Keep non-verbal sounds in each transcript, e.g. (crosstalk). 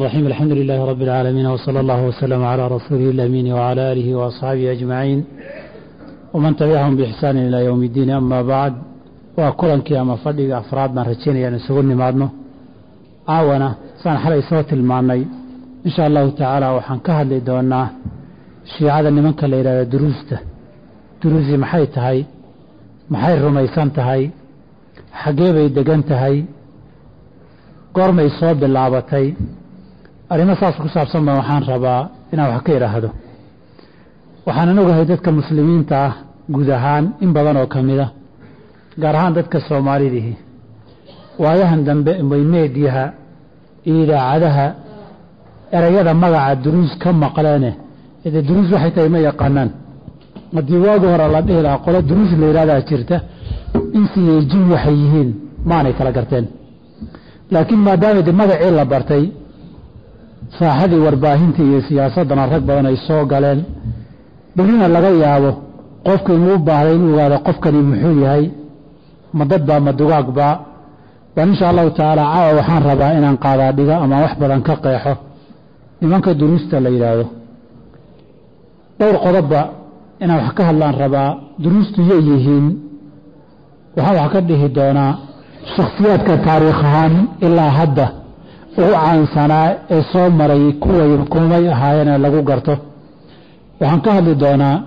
الرحيم الحمد لله رب العالمين وصلى الله وسلم على رسوله الأمين وعلى آله وأصحابه أجمعين ومن تبعهم بإحسان إلى يوم الدين أما بعد وكلنكي أما فضي أفراد من رجينا يعني سقول نمادنا عاونا سان حلي صوت المعني إن شاء الله تعالى وحن كهل دونا شيعة نمنك الليلة دروسته دروسي محي تهي محي رميسان تهي xaggee degan tahay goormay soo bilaabatay arrimo saas ku saabsan ba waxaan rabaa inaan wax ka idhaahdo waxaanan ogahay dadka muslimiinta ah guud ahaan in badan oo ka mid a gaar ahaan dadka soomaalidihii waayahan dambe way meediyaha iyo idaacadaha erayada magaca duruus ka maqleene dee duruus waxay tahay ma yaqaanaan. Haddii waagi hore la dhihi lahaa qolo duruus la yidhahdaa jirta insiiyo jin waxay yihiin maanay kala garteen. Laakiin maadaama de magacii la bartay saaxadii warbaahinta iyo siyaasaddana rag badan ay soo galeen. Berrina laga yaabo qofka inuu baahday inuu ogaado qofkani muxuu yahay? Ma dadbaa ma dugaagbaa bal insha allahu tacaala caawa waxaan rabaa inaan qaadaa dhigo ama wax badan ka qeexo. Nimanka duruusta la yidhaahdo. Dhowr qodobba inaan wax ka hadlaan rabaa duruustu yay yihiin. Waxaan wax ka dhihi doonaa shakhsiyaadka taariikh ahaan ilaa hadda ugu caansanaa ee soo maray kuway kumay ahaayeenee lagu garto. Waxaan ka hadli doonaa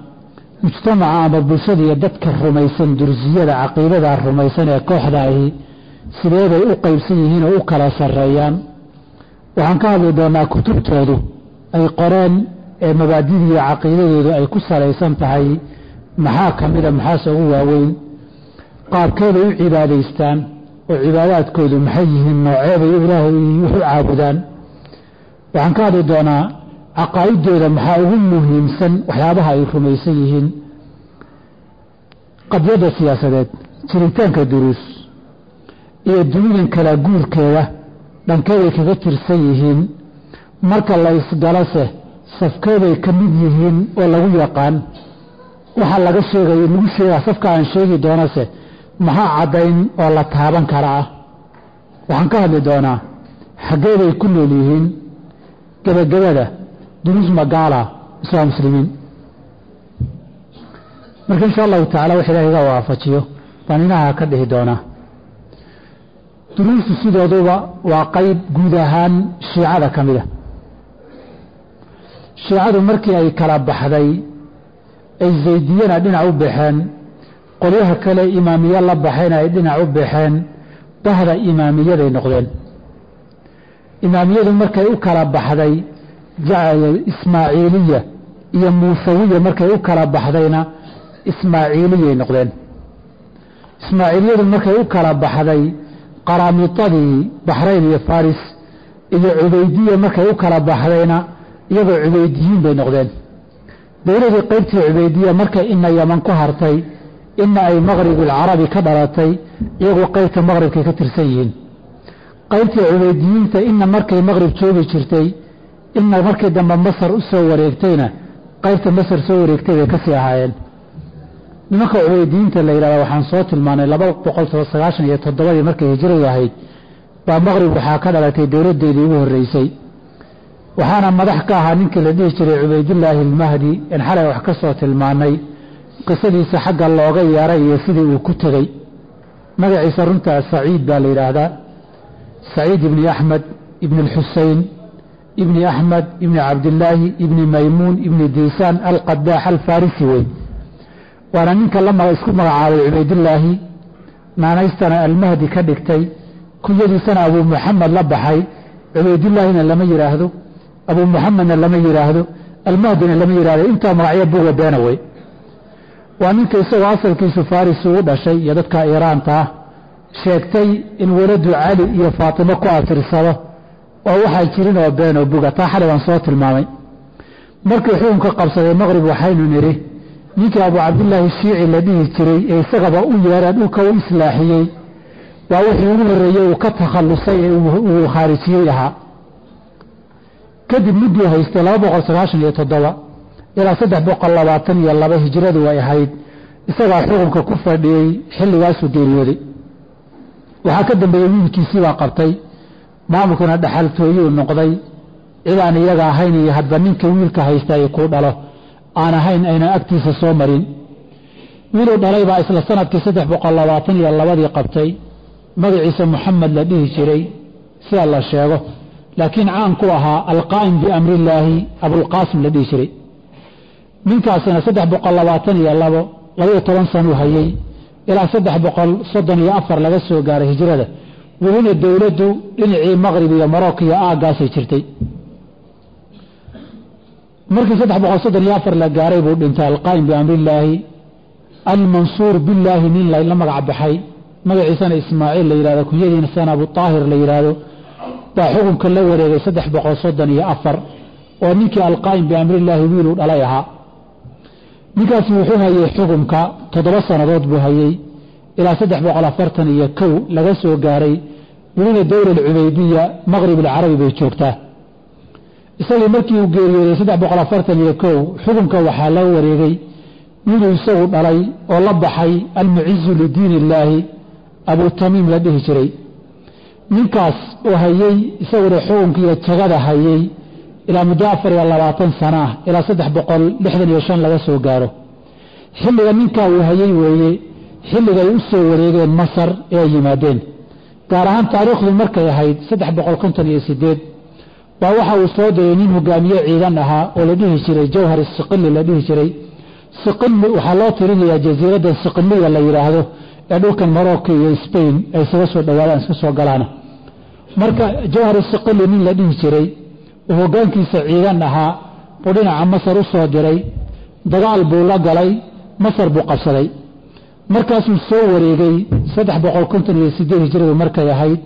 mujtamaca ama bulshada iyo dadka rumaysan dursiyada caqiidada rumaysan ee kooxda ahi sideebay u qaybsan yihiin oo u kala sarreeyaan? Waxaan ka hadli doonaa kutubtoodu ay qoreen ee mabaadida iyo caqiidadoodu ay ku salaysan tahay. Maxaa ka mida maxaase ugu waaweyn? Qaabkeeday u cibaadaystaan oo cibaadaadkoodu maxay yihiin nooceebay ilaahay wax u caabudaan. Waxaan ka hadli doonaa caqaa'idooda maxaa ugu muhiimsan waxyaabaha ay rumaysan yihiin. Qadyadda siyaasadeed jiritaanka duruus iyo dunidan kala guurkeeda dhankeeday kaga tirsan yihiin. Marka la isgalase safkeeday ka mid yihiin oo lagu yaqaan. Waxaa laga sheegayo lagu sheegaa safka aan sheegi doonase maxaa caddayn oo la taaban karaa waxaan ka hadli doonaa xaggeeday ku nool yihiin gebagabada duruus magaala iswaa muslimiin. Marka insha allahu tacala wax ilaah iga waafajiyo baan inaha ka dhihi doonaa. Duruustu sidooduba waa qayb guud ahaan shiicada ka mida shiicadu markii ay kala baxday ay zaydiyana dhinac u baxeen qolyaha kale imaamiye la baxayna ay dhinac u baxeen bahda imaamiyaday noqdeen. Imaamiyadu markay u kala baxday ismaaciiliya iyo muusawiya markay u kala baxdayna ismaaciiliyay noqdeen. Ismaaciiliyadu markay u kala baxday qaraamidadii baxrayn iyo faris iyo cubeydiya markay u kala baxdayna iyagoo cubeydiyiin bay noqdeen. Dowladii qaybtii cubeydiya markay ina yaman ku hartay ina ay maqribulcarabi ka dhalatay iyagoo qaybta maqribkay ka tirsan yihiin. Qaybtii cubeydiyiinta ina markay maqrib joogi jirtay ina markii dambe masar u soo wareegtayna qaybta masar soo wareegtay bay ka sii ahaayeen. Nimanka cubeydiyiinta la yidhahda waxaan soo tilmaanay laba boqol sagaashan iyo toddobadii markay hijradu ahayd baa maqrib waxaa ka dhalatay dowladdeedii ugu horreysay. Waxaana madax ka ahaa ninkii la dhihi jiray cubaydulaahi almahdi in xalay wax ka soo tilmaanay qisadiisa xagga looga yeeray iyo sidii uu ku tegey. Magaciisa runtaa saciid baa la yidhaahdaa. Saciid ibni axmed ibni alxusein ibni axmed ibni cabdilaahi ibni maymuun ibni diisaan alqadaax alfarisi wey waana ninka la isku magacaabay cubaydulaahi naanaystana almahdi ka dhigtay kunyadiisana abuu muxamed la baxay cubaydullaahina lama yidhaahdo abuu muxamedna lama yidhaahdo almahdina lama yidhahdo intaa magacyo buga beena wey waa ninka isagoo asalkiisu faris ugu dhashay iyo dadka iiraanta. Ah sheegtay in waladu cali iyo faatimo ku atirsado oo waxaa jirin oo been oo buga. Taa xalay baan soo tilmaamay. Markii xukunka qabsaday maqrib waxaynu nidhi ninkii abuu cabdillaahi shiici la dhihi jiray ee isagaba u yeera dhulka u islaaxiyey. Waa wixii ugu horreeyey uu ka takhallusay ee uu khaarijiyey ahaa kadib mudduu haystay ilaa saddex boqol labaatan iyo laba hijradu ay ahayd isagaa xukunka ku fadhiyey xilligaasuu geeriyooday waxaa ka dambeeyey wiilkiisii baa qabtay maamulkuna dhaxaltooyuu noqday cidaan iyaga ahayn iyo hadba ninka wiilka haysta ay kuu dhalo aan ahayn aynan agtiisa soo marin. Wiiluu dhalay baa isla sannadkii saddex boqol labaatan iyo labadii qabtay. Magaciisa moxamed la dhihi jiray sida la sheego. Laakiin caan ku ahaa alqaa'im biamrillaahi abulqaasim la dhihi jiray ninkaasina saddex boqol labaatan iyo labo labaiyo toban sanuu hayey ilaa saddex boqol soddon iyo afar laga soo gaaray hijrada welina dowladdu dhinacii maqrib iyo marocco iyo aaggaasay jirtay. Markii saddex boqol soddon iyo afar la gaaray buu dhintay alqaa'im biamrillaahi almansuur billaahi nin la magac baxay. Magaciisana ismaaciil la yihahdo kunyadiisana abu aahir la yidhaahdo baa xukunka la wareegay saddex boqol soddon iyo afar oo ninkii alqaa'im biamrillaahi wiiluu dhalay ahaa ninkaasi wuxuu hayey xukunka toddoba sannadood buu hayey ilaa saddex boqol afartan iyo kow laga soo gaaray welina dowla alcubeydiya maqrib alcarabi bay joogtaa. Isagii markii uu geeriyooday saddex boqol afartan iyo kow xukunka waxaa la wareegay. Wiiluu isagu dhalay oo la baxay almucizu lidiin illaahi abu tamiim la dhihi jiray. Ninkaas oo hayey isaguna xukunkiiyo jagada hayey ilaa muddo afar iyo labaatan sana ah ilaa saddex boqol lixdan iyo shan laga soo gaaro. Xilliga ninkaa uu hayey weeye xilligay u soo wareegeen masar ee yimaadeen. Gaar ahaan taariikhdu markay ahayd saddex boqol konton iyo sideed baa waxa uu soo diray nin hogaamiye ciidan ahaa oo la dhihi jiray jawhar siqili la dhihi jiray. Siqili waxaa loo tirinayaa jasiiraddan siqiliya la yidhaahdo ee dhulkan morocco iyo spain ay isaga soo dhawaadaan iska soo galaana. Marka jawhar siqili nin la dhihi jiray oo hoggaankiisa ciidan ahaa buu dhinaca masar u soo diray dagaal buu la galay masar buu qabsaday. Markaasuu soo wareegay hijradu markay ahayd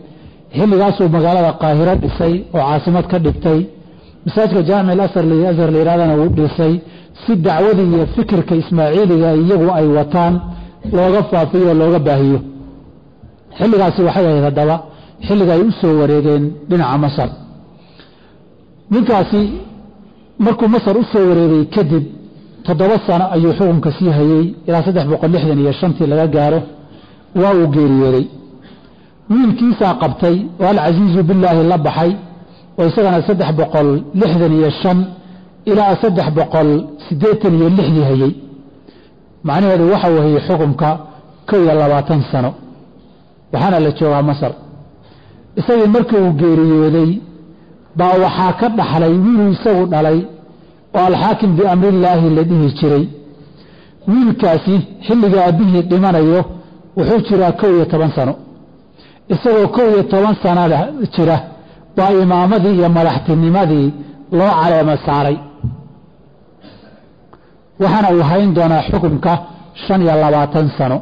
xilligaasuu magaalada qaahiro dhisay oo caasimad ka dhigtay. Masaajidka jaamic la yidhahdana wuu dhisay. Si dacwadii iyo fikirka ismaaciiliga iyagu ay wataan looga faafiyo oo looga baahiyo. Xilligaasi waxay ahayd haddaba xilliga ay u soo wareegeen dhinaca masar ninkaasi markuu masar u soo wareegay kadib toddoba sano ayuu xukunka sii hayey ilaa saddex boqol lixdan iyo shantii laga gaaro waa uu geeriyooday. Wiilkiisaa qabtay oo alcasiizu billaahi la baxay oo isagana saddex boqol lixdan iyo shan ilaa saddex boqol siddeetan iyo lixdii hayey macnaheedu waxa uu hayey xukunka kow iyo labaatan sano waxaana la joogaa masar. Isagii markii uu geeriyooday baa waxaa ka dhaxlay wiiluu isagu dhalay oo alxaakim biamrillaahi la dhihi jiray. Wiilkaasi xilliga aabbihii dhimanayo wuxuu jiraa kow iyo toban sano. Isagoo kow iyo toban sanada jira waa imaamadii iyo madaxtinimadii loo caleemo saaray. Waxaana uu hayn doonaa xukunka shan iyo labaatan sano.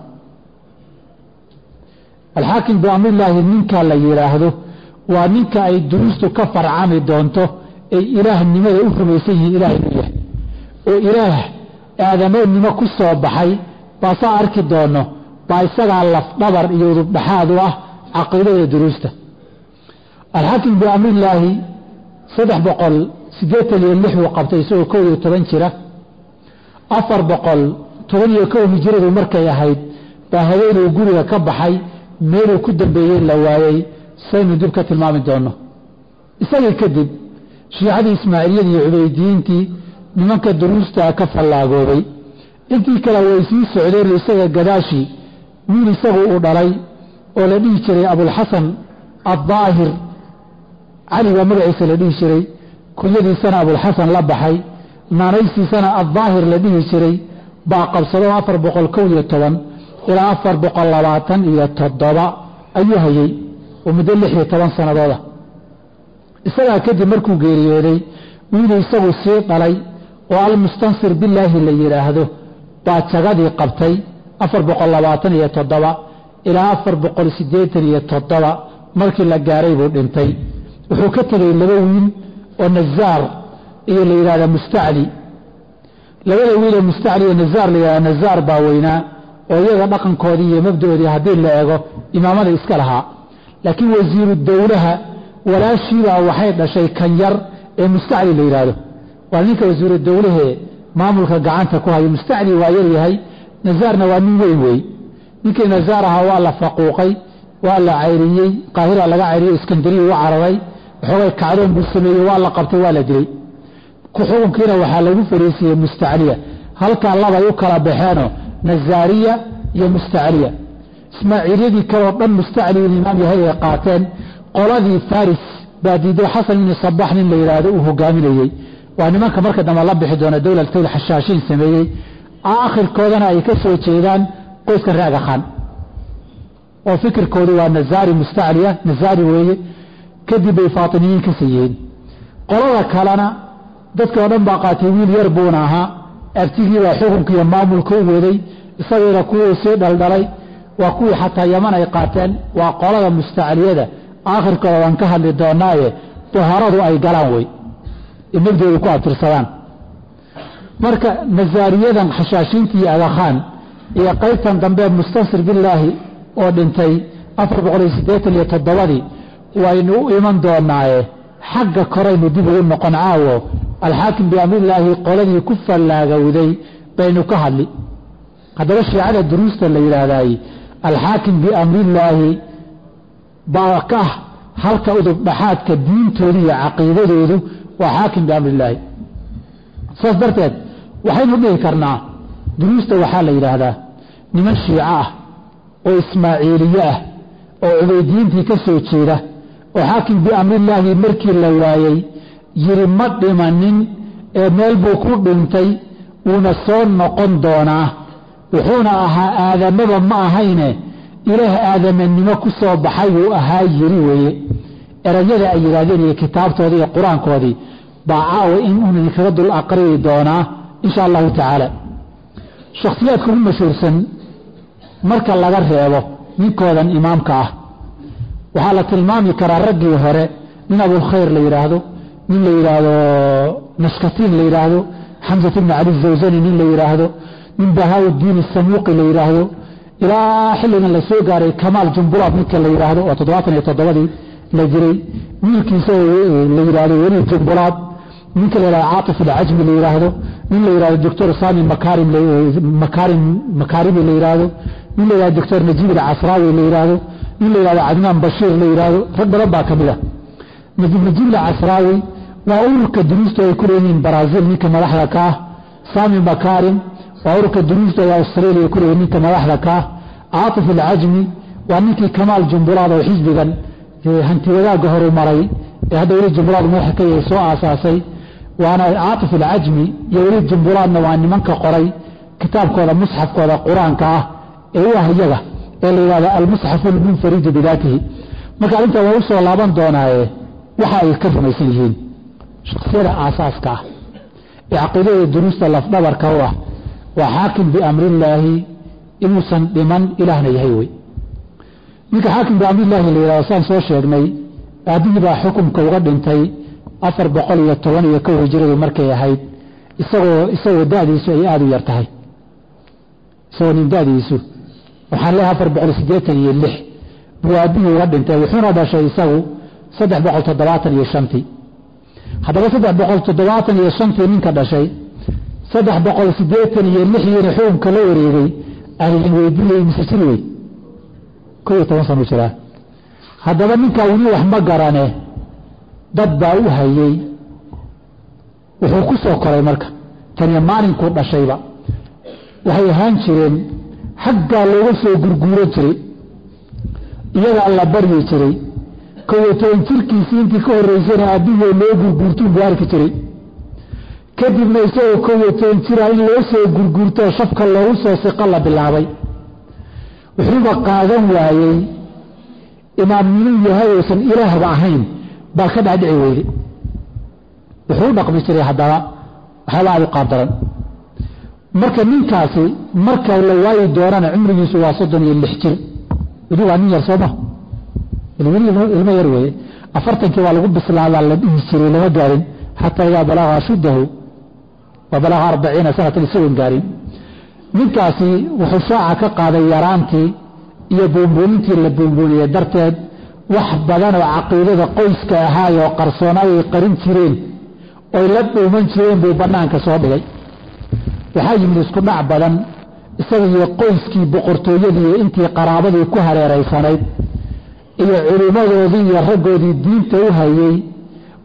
Alxaakim biamrillaahi ninka la yidhaahdo waa ninka ay duruustu ka farcami doonto ay ilaahnimada u rumaysan yihiin ilaah inuu yahay. Oo ilaah aadamoodnimo ku soo baxay baasaa arki doono baa isagaa lafdhabar iyo udubdhaxaad u ah caqiidada duruusta. Alxaakim biamrillaahi saddex boqol siddeetan iyo lix buu qabtay isagoo kow iyo toban jira. Afar boqol toban iyo kow hijiradu markay ahayd baa habeenuu guriga ka baxay meeluu ku dambeeyey la waayey saynu dib ka tilmaami doonno. Isagii kadib shiicadii ismaaciiliyadii iyo cubeydiyiintii nimanka duruustaa ka fallaagoobay intii kale way sii socdeen isaga gadaashii wiil isagu uu dhalay oo la dhihi jiray abulxasan addaahir. Cali baa magaciisa la dhihi jiray kunyadiisana abulxasan la baxay naanaystiisana addaahir la dhihi jiray baa qabsado afar boqol kow iyo toban ilaa afar boqol labaatan iyo toddoba. Ayuu hayey oo muddo lix iyo toban sannadooda isagaa kadib markuu geeriyooday wiiluu isagu sii dhalay oo almustansir bilaahi la yidhaahdo baa jagadii qabtay afar boqol labaatan iyo toddoba ilaa afar boqol siddeetan iyo toddoba markii la gaaray buu dhintay. Wuxuu ka tegey laba wiil oo nazaar iyo la yidhahda mustacli. Labada wiilee mustacli iyo nazaar la yidhahda nazaar baa weynaa oo iyaga dhaqankoodii iyo mabdaoodii haddii la eego imaamada iska lahaa laakiin wasiiru dowlaha walaashiibaa waxay dhashay kan yar ee mustacli la yidhaahdo waa ninka wasiiru dowlahee maamulka gacanta ku hayo mustacli waa yaryahay nazaarna waa nin weyn wey ninkii nazaar ahaa waa la faquuqay waa la cayriyey qaahira laga cayriyey iskandariya u cararay. Waxoogay kacdoon buu sameeyey waa la qabtay waa la dilay. Xukunkiina waxaa lagu fariisiiyey mustacliya halkaa labay u kala baxeenoo nazaariya iyo mustacliya ismaaciilyadii kaleo dhan mustacli in imaam yahay ay qaateen qoladii faris baa diiday xasan ibni sabax nin la yidhaahdo uu hogaaminayey waa nimanka marka dambe la bixi doona dowlatayl xashaashiin sameeyey. Aakhirkoodana ay ka soo jeedaan qoyska raaga khan. Oo fikirkoodu waa nazaari mustacliya nazaari weeye. Kadib bay faatimiyiin ka siiyeen. Qolada kalena dadkii oo dhan baa qaatay wiil yar buuna ahaa. Abtigii baa xukunka maamulka u waday isagiina kuwuu sii dhaldhalay waa kuwii xataa yaman ay qaateen waa qolada mustacliyada. Aakhirkooda waan ka hadli doonaaye daharadu ay galaan wey inagdooda ku abtirsadaan. Marka nasaariyadan xashaashiinta iyo agakhaan iyo qaybtan dambe mustansir bilaahi oo dhintay toddobadii waynu u iman doonaaye xagga koraynu dib ugu noqon caawo alxaakim biamrillaahi qoladii ku fallaagowday baynu ka hadli. Haddaba shiicada duruusta la yidhaahdaay alxaakim biamrillaahi baa ka ah halka udub dhaxaadka diintoodu iyo caqiidadoodu waa xaakim biamrillaahi saas darteed waxaynu dhihi karnaa duruusta waxaa la yidhaahdaa niman shiico ah oo ismaaciiliye ah oo cubaydiyiintii ka soo jeeda oo xaakim biamrillaahi markii la waayey yiri ma dhimanin ee meel buu ku dhintay wuuna soo noqon doonaa wuxuuna ahaa aadamaba ma ahayne ilaah aadamanimo ku soo baxay buu ahaa yiri weeye. Erayada ay yidhaahdeen iyo kitaabtoodii iyo qur'aankoodii baa caawa in uun idinkaga dul aqriyi doonaa insha allahu tacaala. Shakhsiyaadka ugu mashhuursan marka laga reebo ninkoodan imaamka ah. Waxaa la tilmaami karaa raggii hore nin abulkhayr la yidhaahdo nin la yidhaahdo nashkatiin la yidhaahdo xamsat ibni cali zawsani nin la yidhaahdo nin bahaawudiin samuuqi la yidhaahdo ilaa xilligan la soo gaaray kamaal jumbulaad ninka la yidhaahdo oo toddobaatan iyo toddobadii la jiray. Wiilkiisa la yidhaahdo weli jumbulaad ninka la yidhahdo caatif alcajmi la yidhaahdo nin la yidhahdo doctor sami makaarim makaarim makaarimi la yidhaahdo nin la yidhahdo doctor najiib alcasraawi la yidhaahdo nin la yidhahdo cadnaan bashiir la yidhaahdo rag badan baa ka mid a najiib alcasraawi waa ururka duruusta ay ku leeyihiin baraazil ninka madaxda ka ah sami makaarim waa ururka duruusta ee australia ku leeyihiin ninka madaxda ka ah. Caatif alcajmi waa ninkii kamaal jumbulaad oo xisbigan hanti wadaagga horu maray ee hadda weli jumbulaad madaxa ka yahay soo aasaasay. Waana caatif alcajmi iyo weli jumbulaadna waa nimanka qoray kitaabkooda musxafkooda qur'aanka ah ee u ah iyaga ee la yidhahdo almusxafu almunfaridu bidaatihi. Marka arrintaa waa u laaban doonaaye waxa ay ka rumaysan yihiin shaksiyada aasaaska ah ee caqiidada duruusta lafdhabarka u ah waa xaakim biamrillaahi inuusan dhiman ilaahna yahay wey. Ninka xaakim biamrillaahi la yidhahdo saan soo sheegnay aabbihii baa xukumka uga dhintay afar boqol iyo toban iyo kow hijiradu markay ahayd isagoo isagoo da'diisu ay aada u yar tahay. Isagoo nin da'diisu. Waxaan leehay afar boqol siddeetan iyo lix. Buu aabbihii uga dhintay wuxuuna dhashay isagu saddex boqol toddobaatan iyo shantii. Haddaba saddex boqol toddobaatan iyo shantii ninka dhashay saddex boqol siddeetan iyo lixiina xukunka la wareegay ahlin weydiiyey mise jiri wey kow iyo toban sanu jiraa. Haddaba ninkaa weli wax ma garane dad baa u hayey wuxuu ku soo koray marka. Taniyo maalinkuu dhashayba. Waxay ahaan jireen xaggaa looga soo gurguuran jiray. Iyagaa la baryi jiray. Kow iyo toban jirkiisii intii ka horraysana aabbihii loo gurguurtuun buu arki jiray kadibna isagoo kow iyo jira in loo soo gurguurtoo shafka loogu soo siqo la bilaabay. Wuxuuba qaadan waayey imaamnimuu yahay uusan ilaahba ahayn baa ka dhaadhici weyde. Wuxuu dhaqmi jiray haddaba waxyaaba aad u marka ninkaasi marka la waayi doonana cumrigiisu waa soddon iyo lix jir. Weli waa nin yar sooma weli ilmo yar weeye afartankii waa lagu bislaadaa la dhihi jiray lama gaarin xataa idaa balaaga ashuddahu balaaga arbaciina sanatan isagoon gaarin ninkaasi wuxuu shaaca ka qaaday yaraantii iyo buunbuunintii la buunbuuniyey darteed wax badan oo caqiidada qoyska ahaayoo qarsoonaay ay qarin jireen oy la dhuuman jireen buu bannaanka soo dhigay. Waxaa yimid isku dhac badan isaga iyo qoyskii boqortooyadii intii qaraabadii ku hareeraysanayd iyo culimmadoodii iyo raggoodii diinta u hayey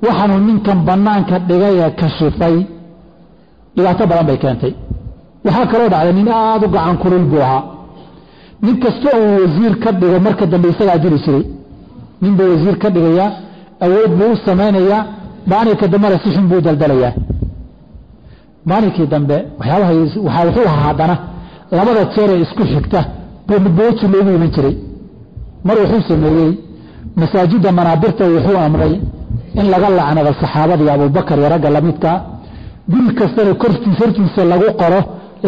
waxaanuu ninkan bannaanka dhigay ee kashifay dhibaato badan bay keentay. Waxaa kaloo dhacday nin aada u gacan kulul buu ahaa. Nin kasta uu wasiir ka dhigo marka dambe isagaa dili jiray. Nin buu wasiir ka dhigayaa awood buu u samaynayaa maalinka dambena si xun buu daldalayaa. Maalinkii dambe waxyaabaha waxaa wuxuu ahaa haddana labada jeer ee isku xigta buu midbooji loogu iman jiray. Mar wuxuu sameeyey masaajidda manaabirta wuxuu amray in laga lacnado saxaabadii abubakar iyo ragga lamidka guri kastana kortiis hortiisa lagu qoro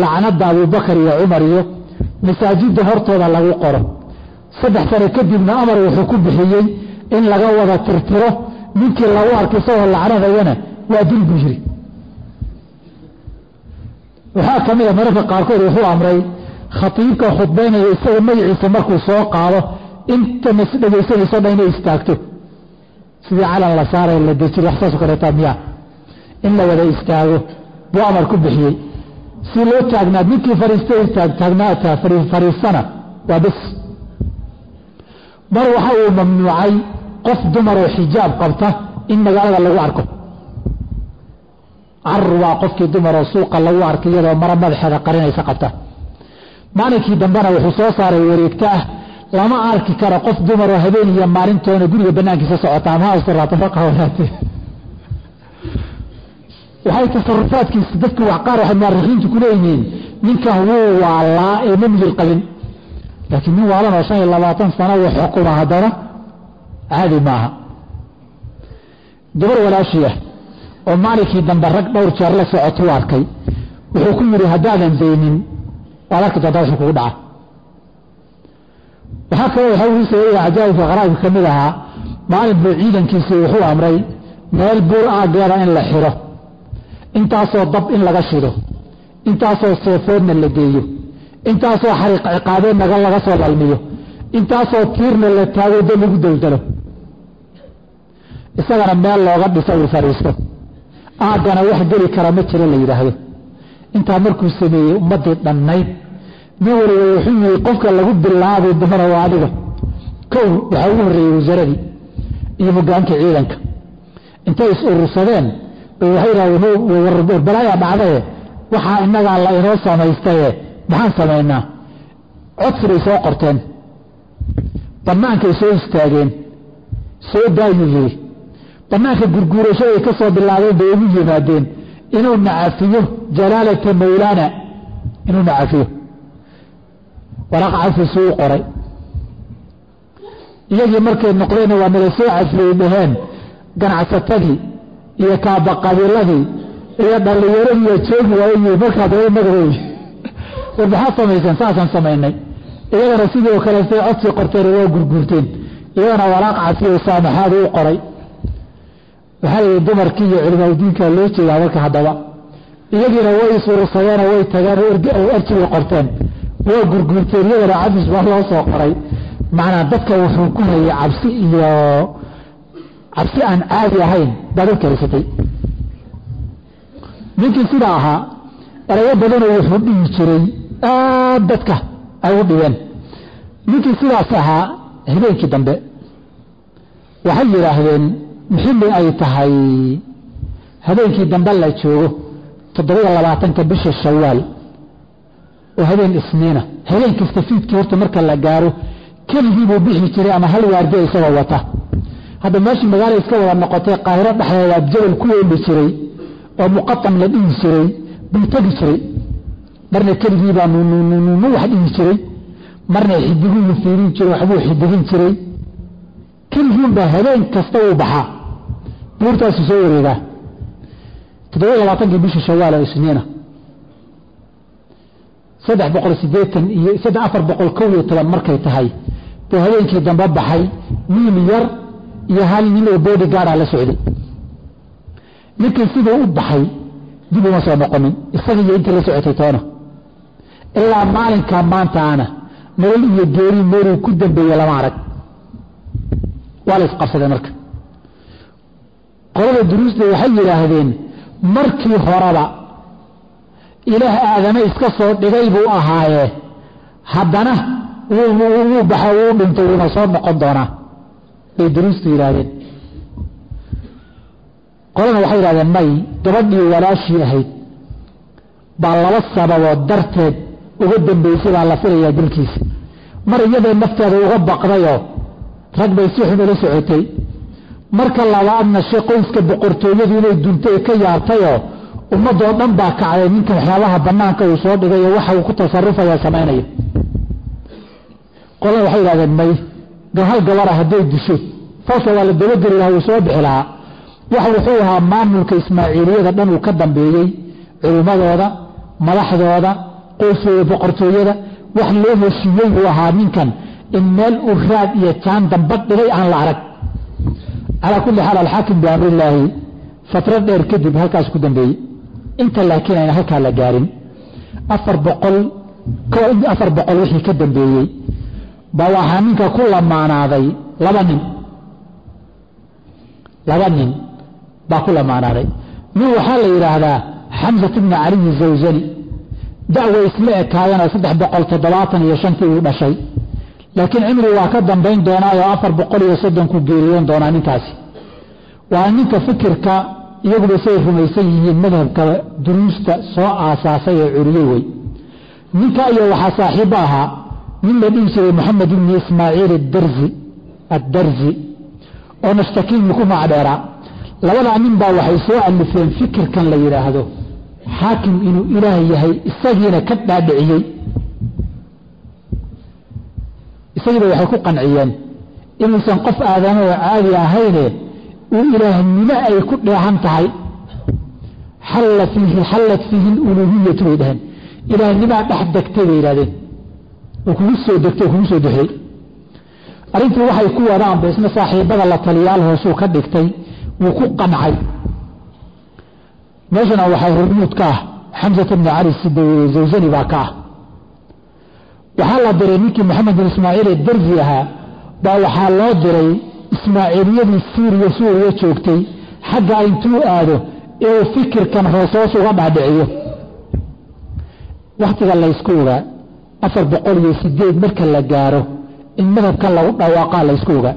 lacnada abubakar iyo cumar iyo masaajidda hortooda lagu qoro. Saddex sano kadibna amar wuxuu ku bixiyey in laga wada tirtiro ninkii lagu arkay isagoo lacnadayana waa dil buu yiri waxaa ka mid a mararka qaarkood wuxuu amray khatiibka khudbaynaya isaga magaciisa markuu soo qaado inta mas dhegaysanayso inay istaagto. Sidii calan la saaray la dejir wax saas o kaleeta miya in la wada istaago buu amar ku bixiyey. Si loo taagnaad ninkii fariista taagnaata fariistana waa bes mar waxa uu mamnuucay qof dumaroo xijaab qabta in magaalada lagu arko. Car waa qofkii dumaroo suuqa lagu arkay iyadoo maro madaxeeda qarinaysa qabta. Maalinkii dambena wuxuu soo saaray wareegto ah lama arki karo qof dumaroo habeen iyo maalintoona guriga banaankiisa socota ama hausaraatafaqahawanaate waxay tasarufaadkiisa dadku wax qaar waxay muarikiintu ku leeyihiin ninkan wuu waalaa ee ma miyir qabin laakiin nin waalan oo shan iyo labaatan sano uu xukuma haddana caadi maaha. Gabar walaashii ah oo maalinkii dambe rag dhowr jeer la socotuu arkay wuxuu ku yidhi haddaadan daynin waad arki doontaa wuxuu kugu dhaca. Waxaa kaloo waxa uu sameeyey cajaa'ibka qaraa'ibka ka mid ahaa maalin buu ciidankiisii wuxuu amray meel buur aaggeeda in la xiro intaasoo dab in laga shido intaasoo seefoodna la geeyo intaasoo xariiq ciqaabeedna laga soo lalmiyo intaasoo tiirna la taago da lagu daldalo. Isagana meel looga dhiso uu fadhiisto aaggana wax geli kara ma jiro la yidhaahdo. Intaa markuu sameeyey ummaddii dhannayd nin waliba wuxuu yihi qofka lagu bilaabi damana waa adiga. Kow waxaa ugu horreeyey wasaaradii iyo hogaanka ciidanka. Intay is urursadeen waxay yidhahdeen balaaya dhacdaye waxaa innagaa la inoo samaystaye maxaan samaynaa. Codsi bay soo qorteen. Bannaankay soo istaageen. Soo daayuu yidhi bannaanka gurguurashaday ka soo bilaabeen bay ugu yimaadeen. Inuu nacafiyo jalaalata mawlaana. Inuu nacafiyo waraaq cafisuu u qoray. Iyagii markay noqdeenna waa nala soo cafiyey dhaheen. Ganacsatadii iyo kaabaqabiiladii iyo dhallinyaradiiyo joogi waayey markaa daba magaboy war maxaad samayseen? Saasaan samaynay. Iyagana sidii oo kale codsii qorteen waa gurguurteen iyagana waraaq cafiyo saamaxaad u qoray. Waxaa la yidhi dumarkii iyo culimaadudiinka loo jeedaa marka haddaba. Iyagiina way isurursayeenoo way tageen arjibay qorteen. Waa gurguurteen iyagana cafis baa loo soo qoray. Macnaa dadka wuxuu ku hayay cabsi iyo cabsi aan caadi ahayn baa dadka haysatay ninkii sidaa ahaa erayo badanoo wuxuu dhihi jiray aad dadka ay u dhibeen ninkii sidaas ahaa habeenkii dambe waxay yidhaahdeen xilli ay tahay habeenkii dambe la joogo toddobiyo labaatanka bisha shawaal oo habeen isniina. Habeen kasta fiidkii horta marka la gaaro keligii buu bixi jiray ama hal waardiya isagoo wata hadda meeshii magaala iska wada noqotay qaahiro dhexdeeda jabal ku yeeli jiray oo muqatam la dhihi jiray buu tegi jiray. Marna keligii baa nunununu wax dhihi jiray. Marna xidiguu fiirin jiray waxbuu xidigin jiray. Keligiinbaa habeen kasta uu baxaa buurtaasu soo wareegaa. Toddoba labaatankii bishii shawaal oo isniina. Saddex boqol sideetan iyo saddex afar boqol kow iyo toban markay tahay buu habeenkii dambe baxay wiil yar iyo hal nin oo boodi gaara la socday. Ninkii siduu u baxay dib uma soo noqonin isaga iyo intii la socotay toona. Ilaa maalinkaa maantaana nolol iyo geeri meeluu ku dambeeye lama arag. Waa la isqabsadeen marka. Qolada duruusda waxay yidhaahdeen markii horeba ilaah aadame iska soo dhigay buu ahaaye. Haddana wuu baxa wuu dhintay wuuna soo noqon doonaa bay duruustu yidhaahdeen. Qolana waxay yidhahdeen may gabadhii walaashii ahayd baa laba sababood darteed uga dambeysay baa la filayaa dilkiisa. Mar iyaday nafteeda uga baqdayoo rag bay si xun ula socotay. Marka labaadna she qoyska boqortooyadu inay duntay ka yaabtayoo ummadoo dhan baa kacday ninkan waxyaabaha banaanka uu soo dhigay waxa uu ku tasarufaya samaynaya. Qolana waxay yidhahdeen may hal gabara hadday disho falka waa la dabageli lahaa wuu soo bixi lahaa wax wuxuu ahaa maamulka ismaaciiliyada dhan uu ka dambeeyey culimmadooda madaxdooda qoyskooda boqortooyada wax loo heshiiyey buu ahaa ninkan. In meel uu raad iyo jaan damba dhigay aan la arag. Calaa kulli xaal alxaakim biamrillaahi fatro dheer kadib halkaas ku dambeeyey. Inta laakiin ayna halkaa la gaarin. Afar boqol wixii ka dambeeyey baa waxaa ninka ku lamaanaaday laba nin. Laba nin baa ku lamaanaaday. Nin waxaa la yidhaahdaa xamsat bni caliyi zawsani da'wa isla ekaayana saddex boqol toddobaatan iyo shantii uu dhashay. Laakiin cimri waa ka dambayn doonaayoo afar boqol iyo soddon ku geeriyoon doonaa ninkaasi. Waa ninka fikirka iyaguba say rumaysan yihiin madhabka duruusta soo aasaasay ee curiyey wey. Ninka iyo waxaa saaxiibo ahaa nin la dhihi jiray moxamed ibni ismaaciil addarzi oo nashtakiinyi ku macdheeraa labadaa nin baa waxay soo alifeen fikirkan la yidhaahdo xaakim inuu ilaah yahay isagiina ka dhaadhiciyey. Isagiiba waxay ku qanciyeen inuusan qof aadama oo caadi ahayne uu ilaahnimo ay ku dheehan tahay. Xallat fiihi luluhiyatu bay dhaheen. Ilaahnimaa dhex degtay bay yidhahdeen uu kugu soo degtay kugu soo dexey arrintii waxay ku wadaanba isna saaxiibada la taliyaal hoosuu ka dhigtay wuu ku qancay meeshana waxaa hormuud ka ah xamsata bni cali zawsani baa ka ah. Waxaa la diray ninkii maxamed bin ismaaciil ee darzi ahaa baa waxaa loo diray ismaaciiliyadii suuriya suuriya joogtay xagga intuu aado ee uu fikirkan hoosoos uga dhaadhiciyo. Wakhtiga laysku ogaa afar boqol iyo sideed marka la gaaro in madhabkan lagu dhawaaqaa laysku ogaa.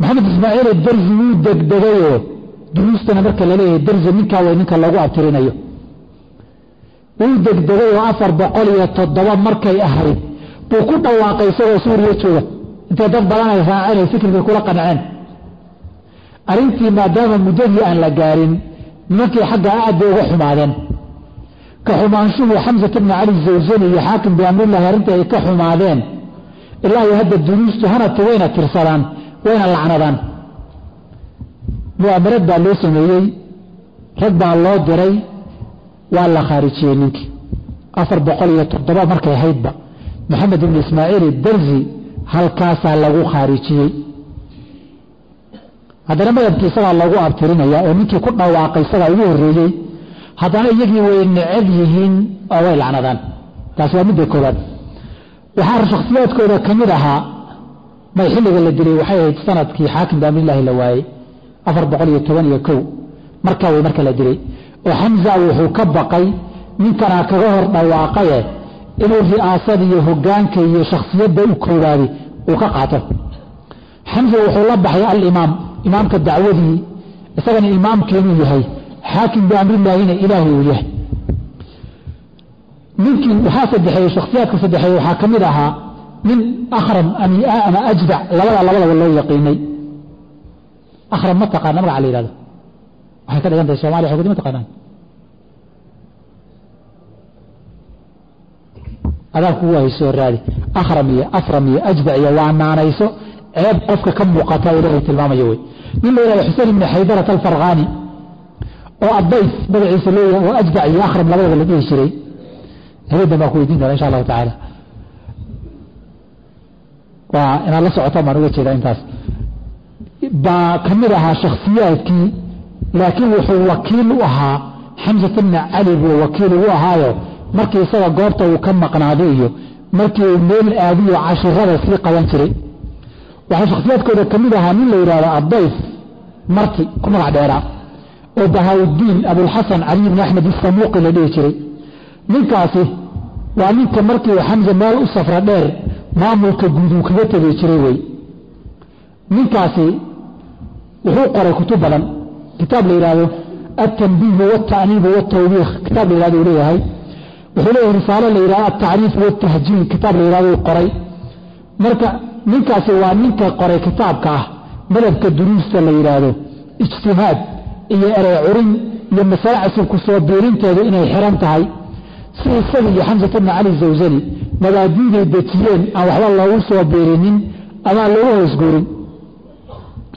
Maxamed ismaaciil darzi wuu degdegayoo duruustana marka la leeyahay darzi ninkaa ninka lagu abtirinayo. Wuu degdegay oo afar boqol iyo toddoba markay ahayd buu ku dhawaaqay isagoo suuriya jooga. Intay dad badan ay raaceen fikirkii kula qanceen arrintii maadaama muddadii aan la gaarin nimankii xagga aad bay uga xumaadeen ka xumaanshuhu xamsat bni cali zawsani iyo xaakim biamrillahi arrintii ay ka xumaadeen. Ilaa iyo hadda duruustu hanati wayna tirsadaan wayna lacnadaan. Mu'aamarad baa loo sameeyey rag baa loo diray waa la khaarijiyey ninkii. Afar boqol iyo toddoba markay haydba maxamed ibni ismaaciil darzi halkaasaa lagu khaarijiyey haddana madhabkii isagaa loogu abtirinaya oo ninkii ku dhawaaqay isagaa ugu horreeyey haddana iyagii way necab yihiin oo way lacnadaan. Taasi waa midda koobaad waxaa shakhsiyaadkooda ka mid ahaa may xilliga la dilay waxay ahayd sannadkii xaakim biamrillaahi la waayey afar boqol iyo toban iyo kow. Markaa way marka la dilay. Oo xamza wuxuu ka baqay ninkanaa kaga hor dhawaaqaye inuu ri'aasada iyo hogaanka iyo shakhsiyadda u koobaadi uu ka qaato. Xamza wuxuu la baxay alimaam imaamka dacwadii isagana imaamka inuu yahay xaakim biamrillaahina ilaahi uu yahay ninkii waxaa saddexeeye shakhsiyaadka saddexeeye waxaa ka mid ahaa nin akhram ama ajdac labada labadaba loo yaqiinay akhram ma taqaana magaca la yihahdo waxay ka dhigan tahay soomaliya xogudi ma taqaanaan adaan kugu haysoo raadi akhram iyo afram iyo ajdac iyo waa naanayso ceeb qofka ka muuqata ilaahay tilmaamayo wey nin la yihahdo xuseen ibni xaydarat alfarqaani oo adayf magaciisa loo yah oo ajdac iyo akhram labadaba la dhihi jiray habeendan baan ku weydiin doona insha allahu tacaala. Waa inaad la socotaan baan uga jeedaa intaas. Baa ka mid ahaa shakhsiyaadkii laakiin wuxuu wakiil u ahaa xamsat bni cali buu wakiil ugu ahaayo. Markii isaga goobta uu ka maqnaaday iyo markii uu meel aadiyo cashirada sii qaban jiray. Waxaa shakhsiyaadkooda ka ahaa nin la yidhahdo adayf marti ku magac dheeraa oo bahaawudiin abulxasan cali bni axmed isamuuqi la dhihi jiray ninkaasi waa ninka markii uu xamse meel u safra dheer maamulka guud uu kaga tegi jiray wey ninkaasi wuxuu qoray kutub badan kitaab la yidhaahdo altanbiih wاtacniib wاtawbiikh kitaab la yihahdo uu leeyahay wuxuu leeyahay risaalo la yidhahdo altacriif wاtahjiin kitaab la yihahdo uu qoray marka ninkaasi waa ninka qoray kitaabka ah madabka duruusta la yidhaahdo ijtihaad iyo erey curin iyo masale casibku soo biirinteedu inay xiran tahay. Si isaga iyo xamsat bna cali zawsani mabaadiiday dejiyeen aan waxba loogu soo biirinin amaan loogu hoosguurin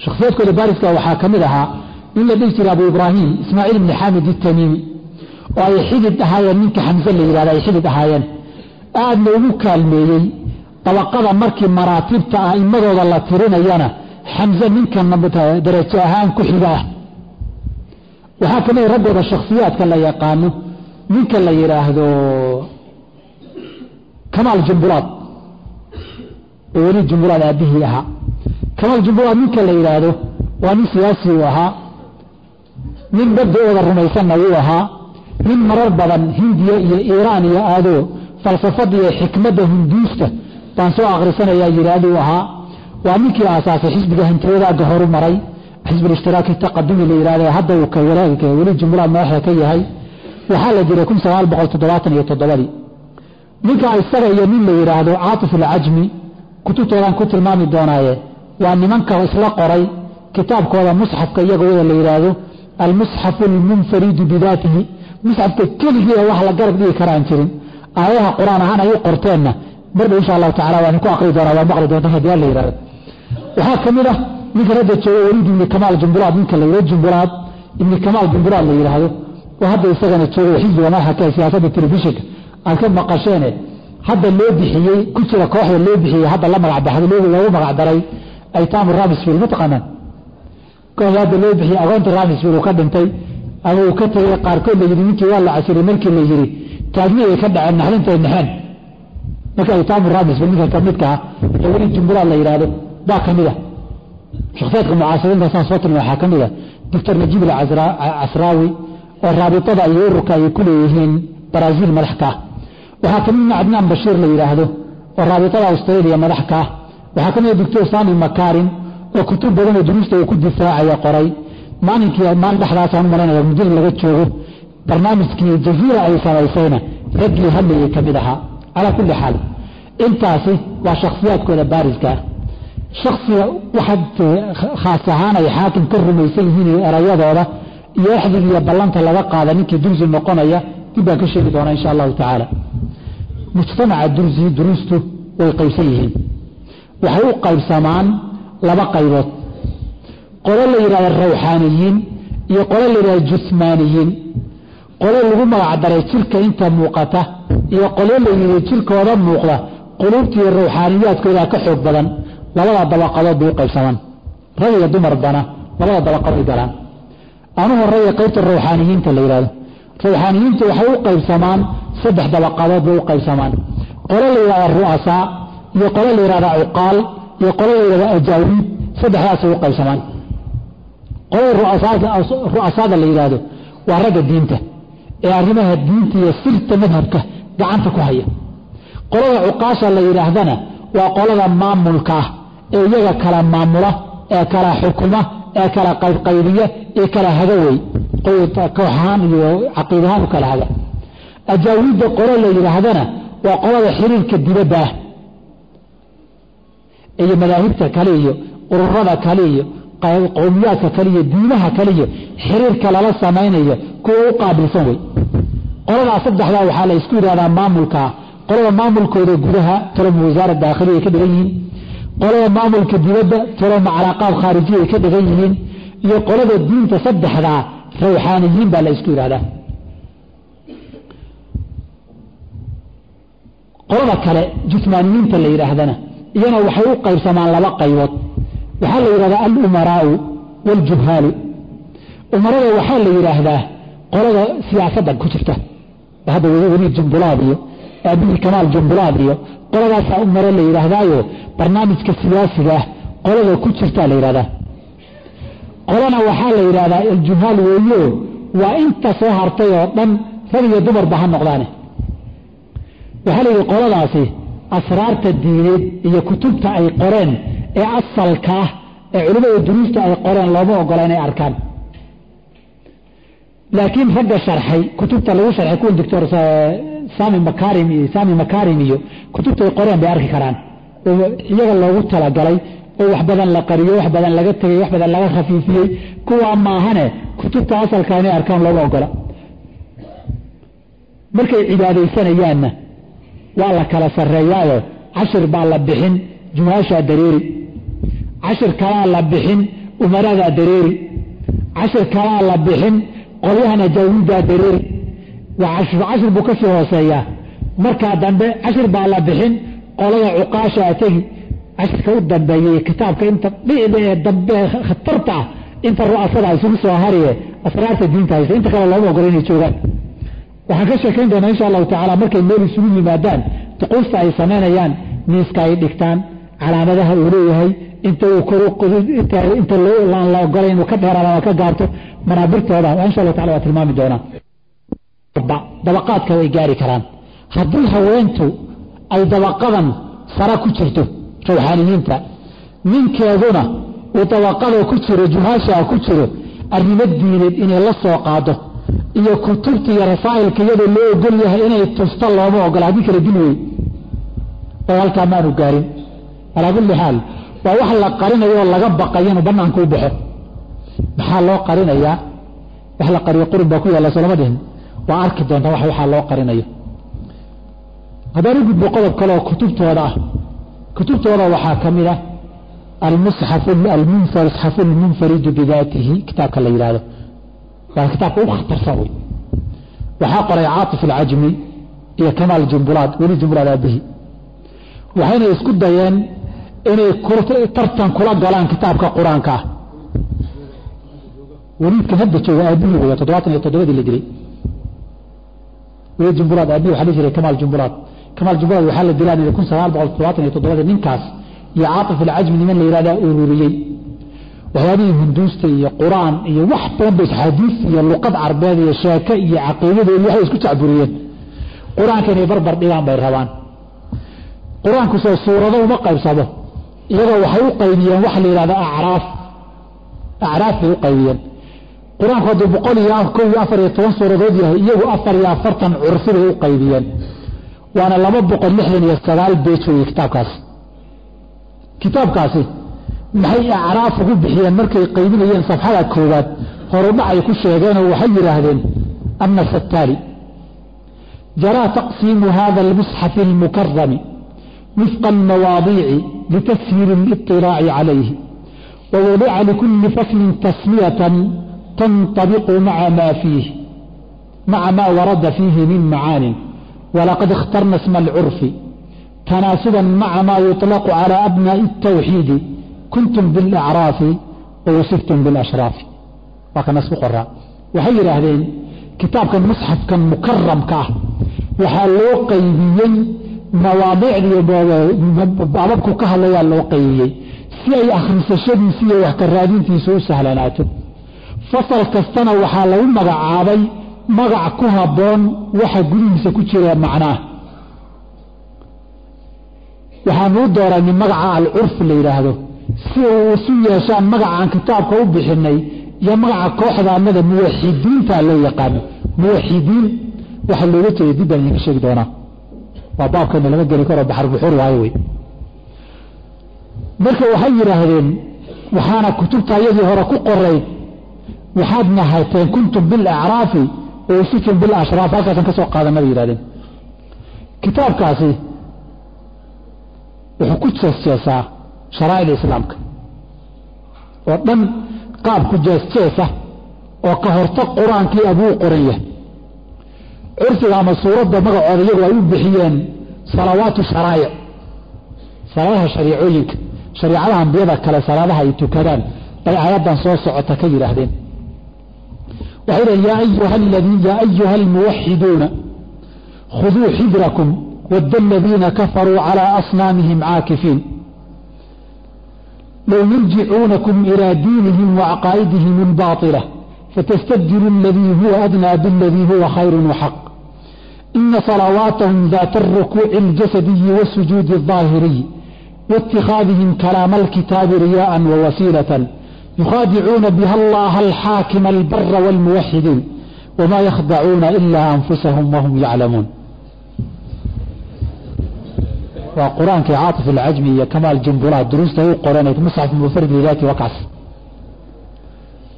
shakhsiyaadkooda baariska waxaa ka mid ahaa in la dhihi jiray abu ibraahim ismaaciil ibni xaamid itamiimi oo ay xidid ahaayeen ninka xamse la yidhahdo ay xidid ahaayeen. Aadna ugu kaalmeeyey dabaqada markii maraatibta a'immadooda la tirinayana xamse ninka darajo ahaan ku xiga ah waxaa ka mid raggooda shakhsiyaadka la yaqaano ninka la yidhaahdo kamaal jumbulaad. Oo weli jumbulaad aabbihii ahaa. Kamaal jumbulaad ninka la yidhaahdo waa nin siyaasi uu ahaa nin mabda-ooda rumaysanna wuu ahaa nin marar badan hindiya iyo iiraan iyo aadoo falsafada iyo xikmadda hinduusta baan soo akhrisanayaa yidhaahduu ahaa. Waa ninkii aasaasay xisbiga hantiyadaagga horu maray xisbulishtiraaki taqadumi la yidhahdo hadda uu weli jumbulaad madaxda ka yahay waxaa la jiray kun sagaal boqol toddobaatan iyo toddobadii. Ninka isaga iyo nin la yidhaahdo caatif alcajmi kutubtoodaan ku tilmaami doonaaye waa nimanka isla qoray kitaabkooda musxafka iyagooda la yidhaahdo almusxafu almunfaridu bidaatihi. Musxafka keligii ee wax la garab dhigi karaan jirin. Aayadaha qur'aan ahaan ay u qorteenna bardhow insha allahu tacala waan ku aqri doonaa waa maqli doonta haddii la yidhahdo waxaa ka mid ah ninka ragga jooga weliid ibni kamaal jumbulaad ninka la yidhahdo jumbulaad ibni kamaal jumbulaad la yidhaahdo oo hadda isagana jooga xisbiga madaxa ka siyaasadda telefishinka aad ka maqasheene hadda loo bixiyey ku jira kooxda loo bixiyey hadda la magacbaxday loogu magacdaray aytaamu ramisfield ma taqaanaan? Kooxda hadda loo bixiyey agoonta ramisfield uu ka dhintay ama uu ka tegay qaarkood la yidhi ninkii waa la casiray markii la yidhi taagni ay ka dhaceen naxdintay naxeen. Marka aytaamu ramisfield ninka ka midka ah ee weli jumbulaad la yidhaahdo baa ka ah shakhsiyaadka mucaasiriinta saan soo tilma waxaa ka mid ah doctor najiib alcasraawi oo raabitada iyo ururka ay ku leeyihiin baraasiil madax ka ah waxaa ka midna cadnaan bashiir la yidhaahdo oo raabitada australia madax ka ah waxaa ka mida doctor sami makarin oo kutub badanoo duruusta uu ku difaacaya qoray. Maalinkii maalin dhexdaasaan u malaynaya mudada laga joogo barnaamijkii jaziira ay samaysayna raggii hadlayay ka mid ahaa. Calaa kulli xaal intaasi waa shakhsiyaadkooda baariska ah shaksiga waxaad khaas ahaan ay xaakim ka rumaysan yihiin iyo erayadooda iyo axdig iyo ballanta laga qaada ninkii dursi noqonaya dib baan ka sheegi doonaa insha allahu tacaala. Mujtamaca dursi duruustu way qaybsan yihiin. Waxay u qaybsamaan laba qaybood. Qolo la yidhahdo rawxaaniyiin iyo qolo la yidhahdo jusmaaniyiin qolo lagu magacdaray jirka inta muuqata iyo qolo la yidhi jirkooda muuqda. Quluubta iyo rawxaaniyaadkooda ka xoog badan labada dabaqadood bay u qaybsamaan. Rag iyo dumarbana labada dabaqadood ay galaan. Anu horreeya qaybta rawxaaniyiinta la yidhahdo rawxaaniyiinta waxay u qaybsamaan saddex dabaqadood bay u qaybsamaan. Qolo la yidhahda ru'asaa iyo qolo la yidhahda cuqaal iyo qolo la yidhahda ajaawiid saddexdaasay u qaybsamaan. Qolada ru'asaada la yidhaahdo waa ragga diinta ee arrimaha diinta iyo sirta madhabka gacanta ku haya. Qolada cuqaasha la yidhaahdana waa qolada maamulka ah ee iyaga kala maamula ee kala xukuma ee kala qaybqaybiya ee kala hagawey. Kooxahaan iyo caqiidahaan u kala haga. Ajaawiidda qolo la yidhaahdana waa qolada xiriirka dibadda ah iyo madaahibta kale iyo ururada kale iyo qowmiyaadka kale iyo diimaha kale iyo xiriirka lala samaynayo kuwa u qaabilsan wey qoladaa saddexdaa waxaa la isku yidhahdaa maamulkaa qolada maamulkooda gudaha toloma wasaara daakhiliya ka dhigan yihiin qolada maamulka dibadda toloma calaaqaad khaarijiya ay ka dhigan yihiin iyo qolada diinta saddexdaa rawxaaniyiin baa la isku yidhahdaa qolada kale jusmaaniyiinta la yidhaahdana iyana waxay u qaybsamaan laba qaybood. Waxaa la yidhahdaa alumaraau waljubhaalu. Umarada waxaa la yidhaahdaa qolada siyaasadda ku jirta. Hadda weli jumbulaad iyo aabihii kamaal jumbulaad iyo qoladaasaa umare la yidhaahdaayo barnaamijka siyaasiga ah qolada ku jirtaa la yidhahdaa qolana waxaa la yidhahdaa aljuhaal weeyo waa inta soo hartay oo dhan rag iyo dumarba ha noqdaane. Waxaa la yidhi qoladaasi asraarta diineed iyo kutubta ay qoreen ee asalka ah ee culimmada duruusta ay qoreen looma ogola inay arkaan. Laakiin ragga sharxay kutubta lagu sharxay kuwa doctor sami makarim iyo sami makarim iyo kutubta ay qoreen bay arki karaan. Oo iyaga loogu talagalay oo wax badan la qariyo wax badan laga tegay wax badan laga khafiifiyey kuwaa maahane kutubta asalka inay arkaan looma ogola. Markay cibaadaysanayaanna waa la kala sarreeyaayo. Cashir baa la bixin jumaashaa dareeri. Cashir kalaa la bixin umaradaa dareeri. Cashir kalaa la bixin qolyahana jawhidaa dareeri cashir buu ka sii hooseeyaa. Markaa dambe cashir baa la bixin qolada cuqaashaa tegi cashirka u dambeeyey kitaabka inta dambe khatarta ah inta ru'asada isugu soo hariye asraarta diinta haysa inta kale looma ogola inay joogaan. Waxaan ka sheekayn doonaa insha allahu tacaala markay meel isugu yimaadaan duquusta ay samaynayaan miiska ay dhigtaan calaamadaha uu leeyahay inta laan la ogolay inuu ka dheeraada ka gaarto manaabirtooda. Insha allahu tacala waa tilmaami doonaa dabaqaadka way gaari karaan. Haddii haweentu ay dabaqadan sara ku jirto rawxaaniyiinta ninkeeduna uu dabaqada ku jiro juhaashaa ku jiro arrimo diineed inay la soo qaado iyo kutubta iyo rasaa'ilka iyadoo loo ogol yahay inay tusta looma ogola haddii kala dil wey oo halkaa maanu gaarin. Calaa kulli xaal waa wax la qarinayo oo laga baqayo inuu bannaanka u baxo. Maxaa loo qarinayaa? Wax la qariyo qurin baa ku yaalla soolama dhihin waa arki doontaa wax waxaa loo qarinayo. Haddaan u gudbo qodob kale oo kutubtooda ah. Kutubtooda waxaa ka mid ah almusxafu almunfaridu bidaatihi kitaabka la yidhaahdo waa kitaabka u khatarsan wey waxaa qoray caatif alcajmi iyo kamaal jumbulaad weli jumbulaad aabihi waxayna isku dayeen inay tartan kula galaan kitaabka qur'aanka. Ah weliidkan hadda jooga aabihii wey toddobaatan iyo toddobadii la dilay jumbulaad aabihi waxaa dhihi jiray kamaal jumbulaad kamaal jumbulaad waxaa la dilaa kun sagaal boqol toddobaatan iyo toddobadii ninkaas iyo caatif alcajmi niman la yidhahdaa ururiyey waxyaabihii hunduusta iyo qur'aan iyo wax badan ba axaadiis iyo luqad carbeed iyo sheeke iyo caqiidadoodi waxay isku jacburiyeen. Qur'aanka inay barbar dhigaan bay rabaan. Qur'aanku soo suurado uma qaybsamo iyagoo waxay u qaybiyeen waxa la yidhahda acraaf. Acraaf bay u qaybiyeen qur'aanku hadduu boqol iyo kow iyo afar iyo toban suuradood yahay iyagu afar iyo afartan curfi bay u qaybiyeen. Waana laba boqol lixdan iyo sagaal beej weeye kitaabkaasi kitaabkaasi maxay acraaf ugu bixiyeen markay qaybinayeen safxada koowaad? Horudhacay ku sheegeenoo waxay yidhaahdeen ana sattaari jaraa taqsiimu hada almusxafi almukarami wifqa almawaadiici litashiiri اliطilaaci calayhi wawadica likuli faslin tasmiyatan tanطabiqu maca ma fiih maca ma warada fiihi min macaanin walaqad اkhtarna isma alcurfi tanaasuban maca ma yuطlaqu calى abnaaءi الtawxiidi kuntum biاlacraafi wawasiftum biاlashraafi waa kana isku qoraa waxay yidhaahdeen kitaabkan musxafkan mukaramka ah waxaa loo qaybiyey mawaadiicdiiyo baababku ka hadlayaa loo qaybiyey si ay akhrisashadiisi iyo wax ka raadintiisu u sahlanaato fasal kastana waxaa lagu magacaabay magac ku habboon waxa gudihiisa ku jira macnaah waxaanuu dooranay magaca alcurf la yidhaahdo si uu isu yeeshaan magacaan kitaabka u bixinay iyo magaca kooxdaanada muwaxidiinta loo yaqaano. Muwaxidiin waxa looga jeeda dib baan idinka sheegi doonaa. Waa baabkeena lama geli karo baxar buxuur waayo wey. Marka waxay yidhaahdeen waxaana kutubta iyadii hore ku qorayd waxaadna hayteen kuntum bilacraafi wasitum bilashraaf halkaasan ka soo yihahdeen kitaabkaasi wuxuu ku jeesjeesaa sharaa'icda islaamka. Oo dhan qaabku jeesjeesa oo ka horta qur'aankii abuu qoran yahay. Curfiga ama suuradda magacooda iyagu ay u bixiyeen salawaatu sharaa'ic salaadaha shariicooyinka shariicadaha ambiyada kale salaadaha ay tukadaan bay aayaddan soo socota ka yidhaahdeen waxay dhaheen yaa ayuha aladii yaa ayuha almuwaxiduuna khuduu xidrakum wadda aladiina kafaruu calaa asnaamihim caakifiin low yurjicuunakum ilaa diinihim wacaqaa'idihim albaaطila fatastabdilu aladii huwa adnaa biاladii huwa khayru waxaq ina salawaatahum daata alrukuuci اljasadiyi wasujuudi الظaahiriy waاtikhaadihim kalaama alkitaabi riyaءa wawasiilatan yukhaadicuuna biha allaha alxaakima albara wاlmuwaxidiin wma yakdacuuna ila anfusahum wahum yaclamuun waa qur'aankii caaطif alcajmi iyo kamaal jumbulaha duruusta u qoranayd musxaf mufarid lidaati wakaas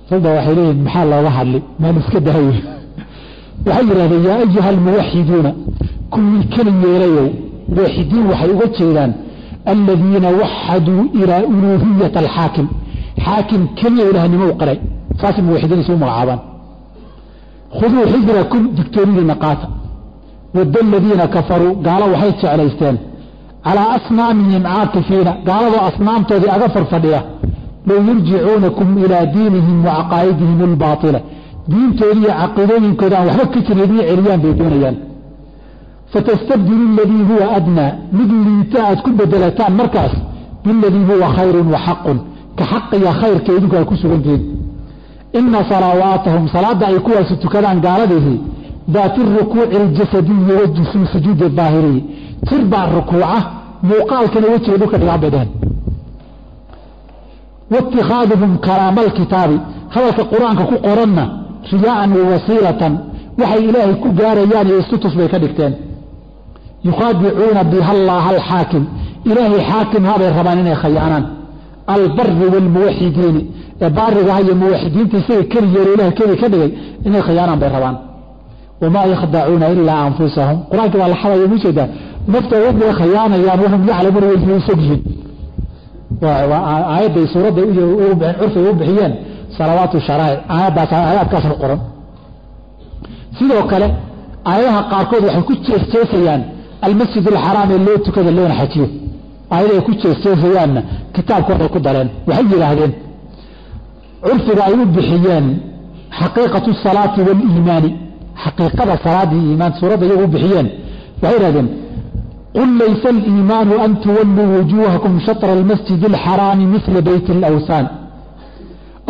dadba waxay leeyihiin maxaa looga hadli maan iska dahayo waxay yidhahdeen yaa ayuha almuwaxiduuna kuwii keli yeelayow muwaxidiin waxay uga jeedaan xaakim keliya ilaahnimo u qiray saasay muwaxidiin isugu magacaabaan khuduu xijrakum digtoonidiina qaata wadda aladiina kafaruu gaalo waxay jeclaysteen calaa asnaamihim caakifiina gaaladoo asnaamtoodii aga farfadhiya low yurjicuunakum ilaa diinihim wa caqaa'idihim albaaila diintoodii iyo caqiidooyinkooda aan waxba ka jirin idin celiyaan bay doonayaan fatastabdilu aladii huwa adnaa mid liita aad ku bedelataan markaas biladii huwa khayrun wa xaqun ka xaqiya khayrka idinku ay ku sugantihiin ina salawaatahum salaadda ay kuwaasi tukadaan gaaladihi daati rukuuci aljasadiyi wasujuudi daahiriyi jir baa rukuuca muuqaalkana wejiga dhulka dhigaan bay dheheen waitikaaduhum kalaama alkitaabi hadalka qur'aanka ku qoranna riyaa'an wawasiilatan waxay ilaahay ku gaarayaan iyo istutus bay ka dhigteen. Yukhaadicuuna biha allaha alxaakim. Ilaahay xaakimhabay rabaan inay khayaanaan albari waalmuwaxidiini ee baarigaha iyo muwaxidiinta isaga keli yeelo ilahay keli ka dhigay inay khayaanaan bay rabaan. Wamaa yakhdacuuna ilaa anfusahum. Qur'aankii baa la xadaya ma jeedaa naftooda bay khayaanayaan wahum yaclamuuna way sog yihiin. Suuradda curfiga u bixiyeen salawaatu sharaa'ic aayaddaas aayaadkaasna qoran. Sidoo kale aayadaha qaarkood waxay ku jeesjeesayaan almasjid alxaraam ee loo tukada loona xajiyo aayadahay ku jeesjeesayaanna kitaabkooday ku dareen waxay yidhaahdeen curfiga ay u bixiyeen xaqiiqatu salaati waaliimaani xaqiiqada salaadii iimaan suuradda iyagu u bixiyeen waxay yidhahdeen qul laysa aliimaanu an tuwalluu wujuuhakum shatra almasjid alxaraami misla beyt alawsaan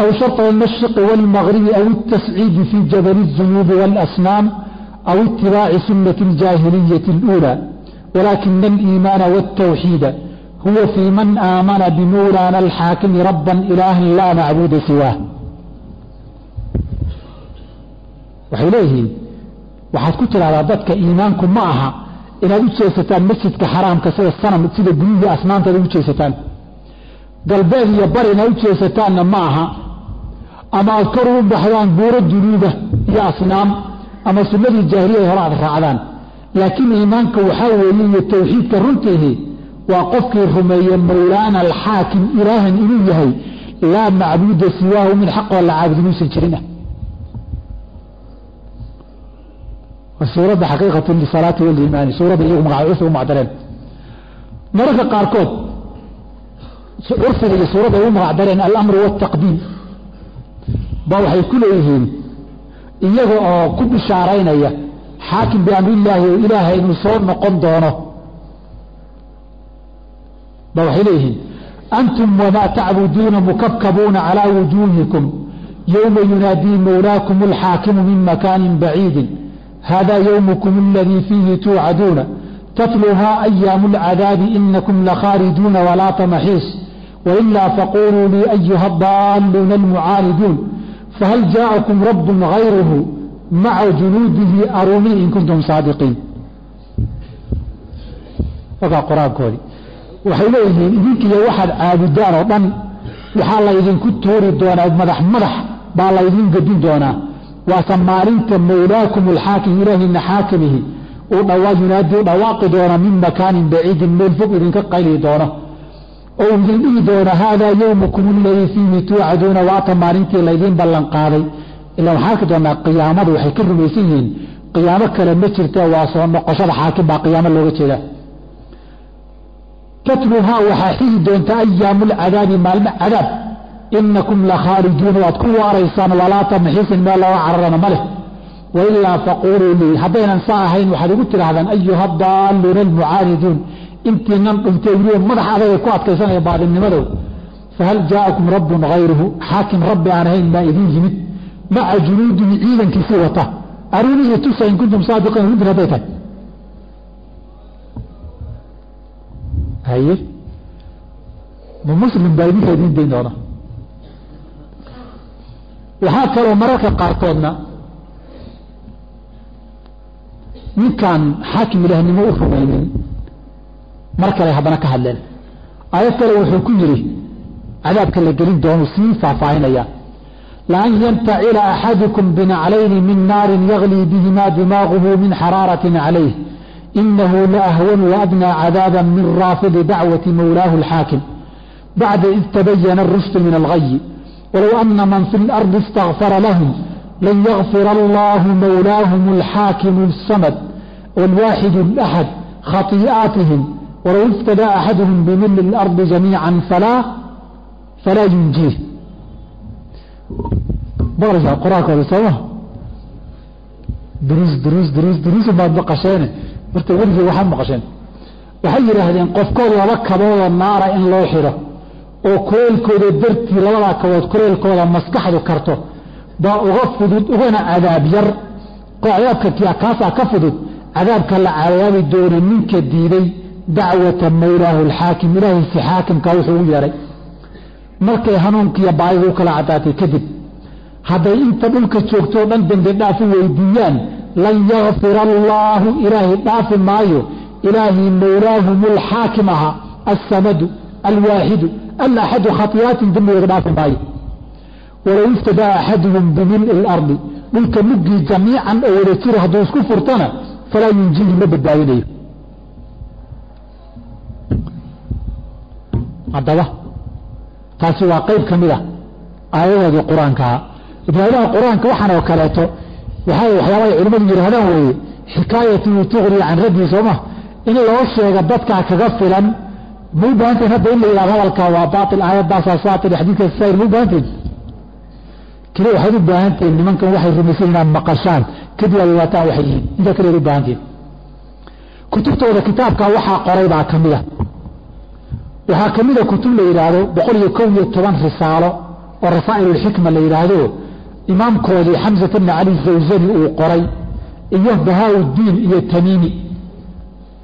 aw shatra almashriqi waalmagribi aw altasciidi fii jabali الzunuubi waalasnaam aw itibaaci sunati aljaahiliyati اluulى walaakina aliimaana wاltawxiida huwa fii man aamana bimawlaana alxaakimi rabban ilaahan laa macbuuda siwaah waxay leeyihiin waxaad ku tidhahdaa dadka iimaanku ma aha inaad u jeesataan masjidka xaraamka sida sanam sida guryihii asnaamtaad ugu jeesataan galbeed iyo bari inaad u jeesataanna ma aha ama aad kor ugu baxdaan buuro dunuuba iyo asnaam ama sunnadii jaahiliyada hore aad raacdaan laakiin iimaanka waxaa weeye iyo tawxiidka runtiihi waa qofkii rumeeye mawlaana alxaakim ilaahan inuu yahay laa macbuuda siwaahu mid xaqoo la caabud inuusan jirinah suuradda xaqiiqatu lisalaati waliimaani suuradda iyagu magacuusa u magacdareen mararka qaarkood curfiga iyo suuradda ay u magacdareen alamru waataqdiim ba waxay ku leeyihiin iyaga oo ku bishaaraynaya xaakim biamrillaahi oo ilaahay inuu soo noqon doono ba waxay leeyihiin antum wamaa tacbuduuna mukabkabuuna calaa wujuuhikum yowma yunaadii mawlaakum alxaakimu min makaanin baciidin hada ywmkm اladii fiihi tuucaduuna tatluhaa أyaamu اlcadaabi inakum lakhaarijuuna walaa tamaxiis wailaa faquluu lii ayuha daaluuna اlmucaaniduun fahal jaaءakum rab غayruhu maca junuudihi arunii in kuntum saadiqiin wakaa qur-aankoodii waxay leeyihiin idinkiiyo waxaad caabudaan oo dhan waxaa laydinku tuuri doonaa madax madax baa laydin gedin doonaa. Waase maalinta mawlaakum alxaakim ilaahina xaakimihi. Uu yunaadi u dhawaaqi doona min makaanin baciidin meel fog idinka qayli doono. Oo idin dhihi doono haadaa yowmukum aladii fiihi tuucaduuna waata maalintii laydiin ballan qaaday. Ila waxaan arki doonaa qiyaamadu waxay ka rumaysan yihiin. Qiyaamo kale ma jirta waa soo noqoshada xaakim baa qiyaamo looga jeedaa tatluhaa waxaa xigi doonta ayaamu lcadaabi maalmo cadaab. Inakum lakhaarijuuna waad ku waaraysaan walaa tamxiisin meel looga cararana ma wailaa faquluu lii haddaynan saa ahayn waxaad igu tidhaahdaan ayuha daaluuna almucaaniduun intiinan weliba madax adaga ku adkaysanaya baadinnimadow. Fahal jaa'akum rabbun hayruhu xaakim rabbi aan ahayn baa idin yimid. Maca junuudihi ciidankiisii wata. Arunihii tusa in kuntum saadiqiin runtin hadday tahay haye ma muslim baa idinka idiin dayn doona waxaa kaloo mararka qaarkoodna ninkaan xaakim ilaahnimo u rumaynin. Mar kale haddana ka hadleen. Aayad kale wuxuu ku yidhi cadaabka la gelin doonu sii faahfaahinaya. Laan yantacila axadukum binaclayni min naarin yaglii bihimaa dimaaguhu min xaraaratin calayh إنه لأهون وأدنى عذابا من رافض دعوة مولاه الحاكم بعد إذ تبين الرشد من الغي ولو أن من في الأرض استغفر لهم لن يغفر الله مولاهم الحاكم الصمد والواحد الأحد خطيئاتهم ولو افتدى أحدهم بمل الأرض جميعا فلا فلا ينجيه برجع قراءة سوا دروس دروس دروس دروس بعد بقشانه horta weligii waxaad maqasheen. Waxay yidhaahdeen qofkood laba kaboodoo naara in loo xidho oo kuleelkooda dartii labadaa kabood kuleelkooda maskaxdu karto baa uga fudud ugana cadaab yar. Cadaabka kaasaa ka fudud cadaabka la cadaabi doona ninka diiday dacwata mawlaahu alxaakim ilaahiisi xaakimka wuxuu ugu yeedhay markay hanuunkiiyo baayida u kala caddaatay kadib hadday inta dhulka joogtoo dhan dembi dhaaf u weydiiyaan lan yakfira allaahu ilaahay dhaafi maayo ilaahii mawlaahum alxaakim ahaa alsamadu alwaaxidu alaxadu khatiyaatihim dembigooda dhaafi maayo walow iftadaa axaduhum bimil'i اlardi dhulka muggii jamiican oo wada jira hadduu isku furtana falaa yunjihi ma badbaadinayo haddaba taasi waa qayb ka mid a aayadoodii qur'aankaa ibraadaha qur'aanka waxaan oo kaleeto waxay waxyaabahay culimmadu yidhaahdaan weeye xikaayatu tuqni can raddi sooma. In loo sheego dadkaa kaga filan ma u baahantahin hadda in la yidhahdo hadalkaa waa baail aayadaasaa saatil xadiidka sair ma u baahantahin keli waxaad u baahantihiin nimankan waxay rumaysan inaad maqashaan. Kadib aad ogaataan waxay yihiin. Intaa kalead u baahantihiin kutubtooda kitaabkaa waxaa qoray baa ka mida waxaa ka mida kutub la yidhaahdo boqol iyo kow iyo toban risaalo oo rasaa'ilulxikma la yidhaahdo imaamkoodii xamsata bni cali zawsani uu qoray iyo bahaa-uddiin iyo tamiimi.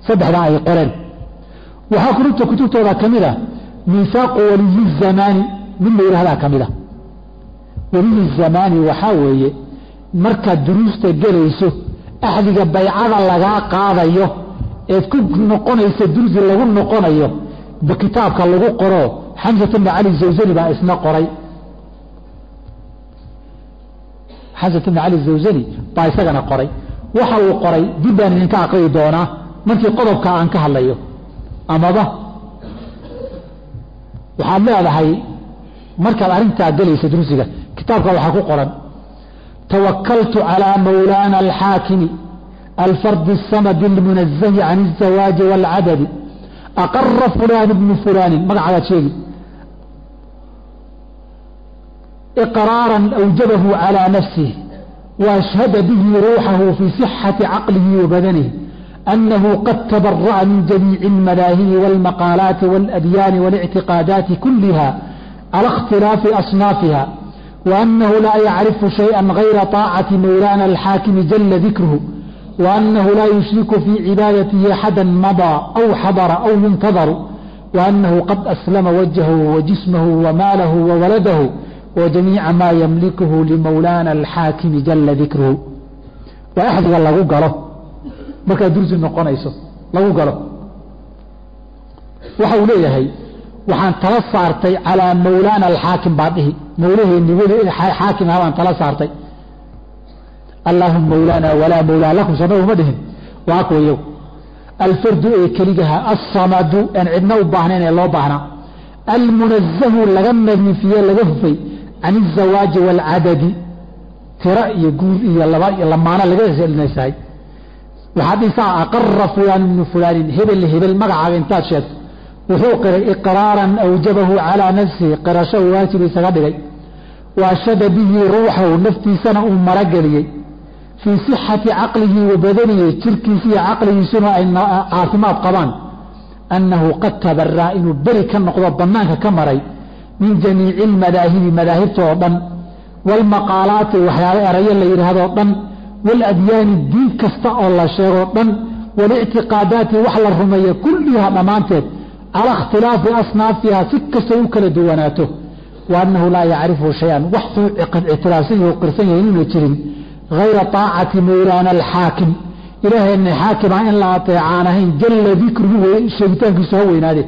Saddexdaa ay qoreen. Waxaa kutubta kutubtooda ka mida miisaaqu waliyi zamaani mid la yidhahdaa ka mida weliyi zamaani waxaa weeye markaad duruusta gelayso axdiga baycada lagaa qaadayo eed ku noqonaysa dursi lagu noqonayo kitaabka lagu qoro xamsata bni cali zawsani baa isna qoray xamsata bni cali zawsani baa isagana qoray waxa uu qoray dib baan idinka aqriyi doonaa markii qodobka aan ka hadlayo amaba waxaad leedahay markaad arrintaa gelaysa dursiga kitaabka waxaa ku qoran tawakaltu calىa mawlaana alxaakimi alfardi الsamadi اlmunazahi can الزawaaji wاlcadadi aqara fulaan bnu fulaanin magacagaad sheegi iqraara awjabahu calىa nafsih waashhada bihi ruuxahu fii صixati caqlihi wabadanihi أنه قد تبرأ من جميع المذاهب والمقالات والأديان والاعتقادات كلها على اختلاف أصنافها وأنه لا يعرف شيئا غير طاعة مولانا الحاكم جل ذكره وأنه لا يشرك في عبادته أحدا مضى أو حضر أو ينتظر وأنه قد أسلم وجهه وجسمه وماله وولده وجميع ما يملكه لمولانا الحاكم جل ذكره وأحد الله قاله markaa dursi noqonayso lagu galo waxa uu leeyahay waxaan tala saartay calaa mawlaana alxaakim baa dhihi mawlaheeni weli xaakim ah baan tala saartay allaahuma mawlaana walaa mawlaa lakum sona uma dhihin waa kuwa iyagu alfardu ee keligaha alsamadu aan cidna u baahnayn ee loo baahnaa almunazahu laga nadiifiye laga hufay can izawaaji waalcadadi tira iyo guur iyo iyo lamaano laga nasahay waxaad dhisaa aqara fulaan ibnu fulaanin hebel hebel magacaaga intaad sheegto wuxuu qiray iqraaran awjabahu calaa nafsihi qirasho waajib isaga dhigay waashada bihi ruuxahu naftiisana uu marageliyey fii sixati caqlihi wa badanihi jirkiisa iyo caqligiisuna ay caafimaad qabaan annahu qad tabaraa inuu beri ka noqdo bannaanka ka maray min jamiici almadaahibi madaahibta oo dhan waalmaqaalaati waxyaaba erayo la yidhaahdo dhan waladyaani diin kasta oo la sheegoo dhan walictiqaadaati wax la rumeeya kullihaa dhammaanteed cala ikhtilaafi asnaafiha si kastoo u kala duwanaato wa annahu laa yacrifu shay-an wax suu ictiraafsan yahi qirsan yahay inuuna jirin hayra taacati mawlaana alxaakim ilaahayna xaakima in la ateecaan ahayn jalla dikruhu sheegitaankiisu ha weynaade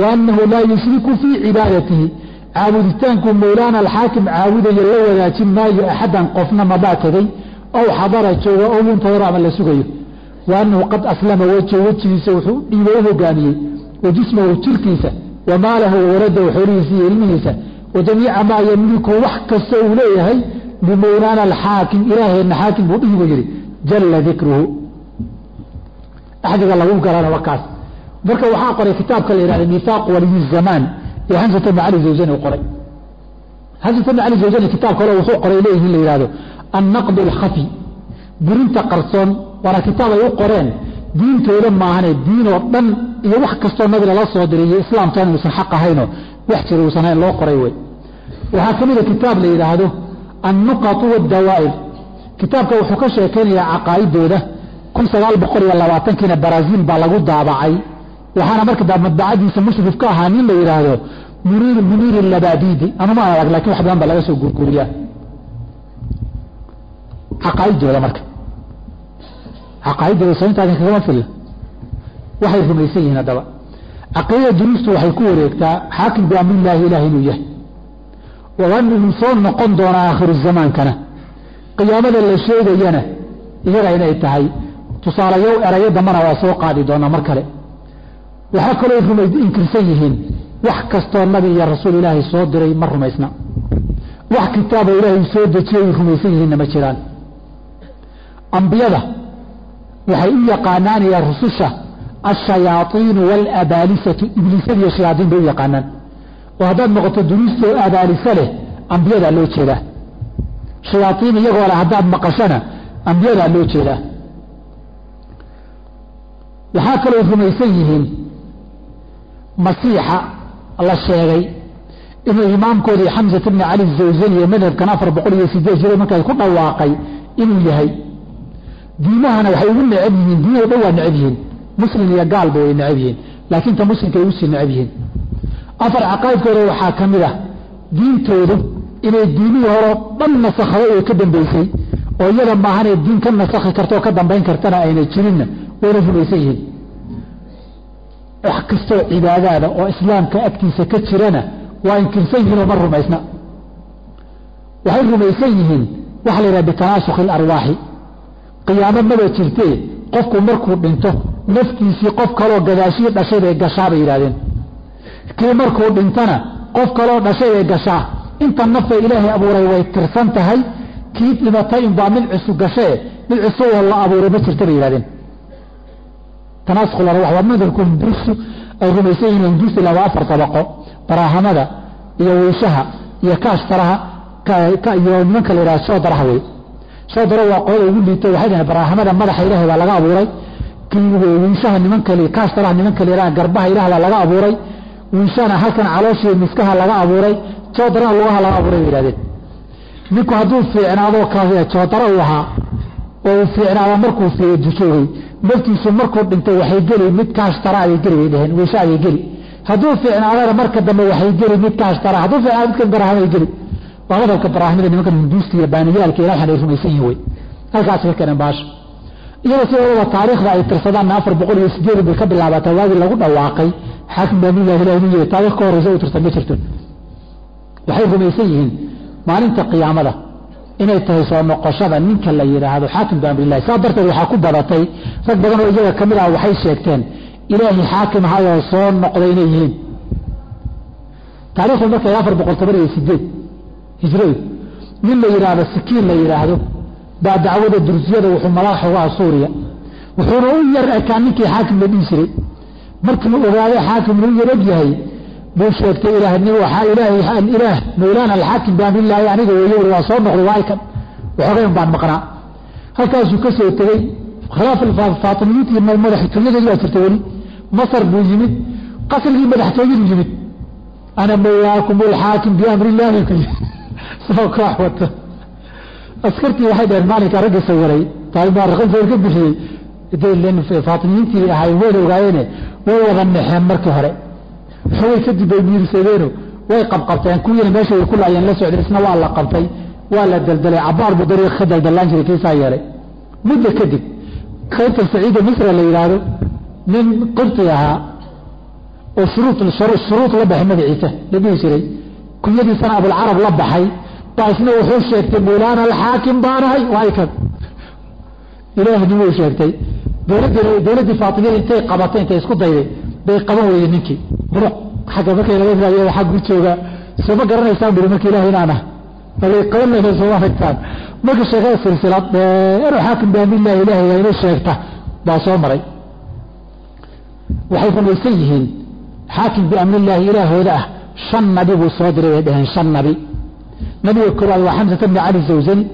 wa annahu laa yushriku fii cibaadatihi caabuditaanku mawlaana alxaakim caabudayo la wadaajin maayo axadan qofna mabaa tegay ow xadara jooga ow yuntadaro ama la sugayo wa annahu qad aslama wejho wejigiisa wuxuu dhiibay u hogaamiyey wa jirkiisa wa maalahu xoolihiisa iyo ilmihiisa wa maa yamliku wax kasta uu leeyahay bimawlaana alxaakim ilaahayna xaakim buu dhihibu yidhi jalla dikruhu axdiga lagu galana wakaas marka waxaa qoray kitaabka la yihahda mihaaq waliyi zamaan ee xamsata bni cali zawjani u qoray. Xamsata bni cali zawjani kitaab kale wuxuu qoray leeyihiin la yihahdo annaqd alkhafi burinta qarsoon. Waana kitaab ay u qoreen diintooda maahane diin oo dhan iyo wax kastoo nabi lala soo diray iyo islaamtoona uusan xaq ahaynoo wax jira uusan hayn loo qoray wey. Waxaa ka mida kitaab la yidhaahdo annuqatu wadawaa'ir. Kitaabka wuxuu ka sheekaynayaa caqaa'idooda kun sagaal boqol iyo labaatankiina baraasiil baa lagu daabacay waxaana marka madbacadiisa mushrif ka ahaa nin la yidhaahdo muniir muniir labadidi anuma arag laakiin wax badan baa laga soo gurguriyaa. Caqaaidooda marka. Caqaaidooda saintaas kagama filla. Waxay rumaysan yihiin haddaba. Caqiidada duruustu waxay ku wareegtaa xaakim biamrillaahi ilaah inuu yahay. Waan soo noqon doonaa aakhiru zamaankana qiyaamada la sheegayana iyaga inay tahay tusaalayo erayo dambana waa soo qaadi doonaa mar kale waxaa kaloo inkirsan yihiin. Wax kastoo nabi iyo rasuul ilaahay soo diray ma rumaysna. Wax kitaabo ilaahay soo dejiyay rumaysan yihiinna ma jiraan. Ambiyada waxay u yaqaanaan iyo rususha ashayaaiinu waalabaalisatu ibliisyada iyo shayaaiin bay u yaqaanaan. Oo haddaad noqoto duruustoo abaalisa leh ambiyadaa loo jeedaa. Shayaaiin iyagoo leh haddaad maqashana ambiyadaa loo jeedaa. Waxaa kaloo rumaysan yihiin masiixa la sheegay inuu imaamkoodii xamsat bni cali zawsaniye madhabkan afar boqol iyo sideed jiro markaas ku dhawaaqay inuu yahay. Diimahana waxay ugu necab yihiin diimada dhan waa necab yihiin. Muslim iyo gaalba way necab yihiin laakiin ta muslimka ay u sii necab yihiin. Afar caqaa'idkooda waxaa ka mid ah diintoodu inay diimihii horeo dhan nasakhaday oo ka dambaysay oo iyada maahanee diin ka nasakhi karta oo ka dambayn kartana ayna jirinna wayna rumaysan yihiin wax kastoo cibaadaada oo islaamka agtiisa ka jirana waa inkirsan yihiin oo ma rumaysna. Waxay rumaysan yihiin waxa la yidhaha bitanaasukhi ilarwaaxi qiyaamo maba jirtee qofku markuu dhinto naftiisii qof kaloo gadaashii dhashay bay gashaa bay yidhahdeen kii markuu dhintana qof kaloo dhashay bay gashaa. Inta nafa ilaahay abuuray way tirsan tahay kii dhimatay unbaa mid cusub gashee mid cusuboo la abuuray ma jirta bay yidhahdeen tanaasukh waa madhabku hinduustu ay rumaysan yihiin ilaa waa afar tabaqo baraahamada iyo wiishaha iyo kaashtaraha iyo nimanka la yidhaha shoodaraha wey shoodara waa qolada ugu liito waxay dhaheen baraahamada madaxa ilaahay baa laga abuuray. Wiishaha nimanka kaashtaraha nimanka la yidhaha garbaha ilaah baa laga abuuray. Wiishana halkan calooshiiyo miskaha laga abuuray. Joodarana lugaha laga abuuray bay yidhahdeen ninku hadduu fiicnaado joodara uu ahaa oo uu fiicnaado markuu joogay naftiisu markuu dhintay waxay geli mid kaashtara ayay geli bay dheheen wiisha ayay geli. Hadduu fiicnaadana marka dambe waxay geli mid kaashtara hadduu fiicnaado midkan baraahmay geli. Waa madhabka baraahmada nimankan hinduusta iyo baaniyaalka ila waxaan ay rumaysan yihiin wey halkaas ka keeneen baasha iyadoo sidoodaba taariikhda ay tirsadaanna afar boqol iyo sideed bay ka bilaabataa waagii lagu dhawaaqay. Xaakim baamilah ilah inuu yahay taarikh ka horreysa u tirsan ma jirto. Waxay rumaysan yihiin maalinta qiyaamada inay tahay soo noqoshada ninka la yidhaahdo xaakim biamrillahi saa darteed waxaa ku badatay rag badan oo iyaga ka mid ah waxay sheegteen ilaahay xaakim ahayoo soo noqday inay yihiin. Taarikhdu markay afar boqol toban iyo sideed hijradu nin la yidhaahdo sikiin la yidhaahdo baa dacwada dursiyada wuxuu madax xogaha suuriya wuxuuna u yar ekaa ninkii xaakim la dhihi jiray. Markii ogaaday xaakim inuu yar og yahay buu sheegtay ilaahnimo waxaa ilaahay alilaah mawlaana alxaakim biamrillaahi aniga weeye waa soo noqday waa kan waxoogayn baan maqnaa. Halkaasuu ka soo tegey khilaaf faatimiyinti madaxtooyadeedi baa jirta weli masar buu yimid qasrigii madaxtooyadu yimid. Ana mawlaakum alxaakim biamrillaahi (laughs) soo koox wata. Askartii waxay dhaheen maalinkaa ragga sawiray taarikhdan sawir ka bixiyey. Faatimiyiintii ahaayeen wayna ogaayeene way wada naxeen markii hore waxoogay kadib bay miirsadeeno way qabqabteen kuwiina meesha way ku laayeen la socdeen isna waa la qabtay waa la daldalay cabaar buu dariiq ka daldallaan jiray kiisaa yeelay. Muddo kadib qaybta saciida misra la yidhaahdo nin qibti ahaa oo shuruud la baxay magaciisa la dhihi jiray. Kunyadiisana abulcarab la baxay baa wuxuu sheegtay mawlaana alxaakim baanahay waa kan ilaahnimu sheegtay dowladdii faatimiyada intay qabatay intay isku dayday bay qaban weyday ninkii muruq xagga markay laga raadiy xag gur jooga sooma garanaysaan buri marka ilaah inaan ah. Balay qaban lahayn sooma aragtaan marka sheekada silsilad dheero xaakim baamillahi ilaahay waa inay sheegta baa soo maray. Waxay rumaysan yihiin xaakim biamrillaahi ilaahooda ah shan nabi buu soo diray bay dhaheen shan nabi. Nabiga koowaad waa xamsata bni cali zawsani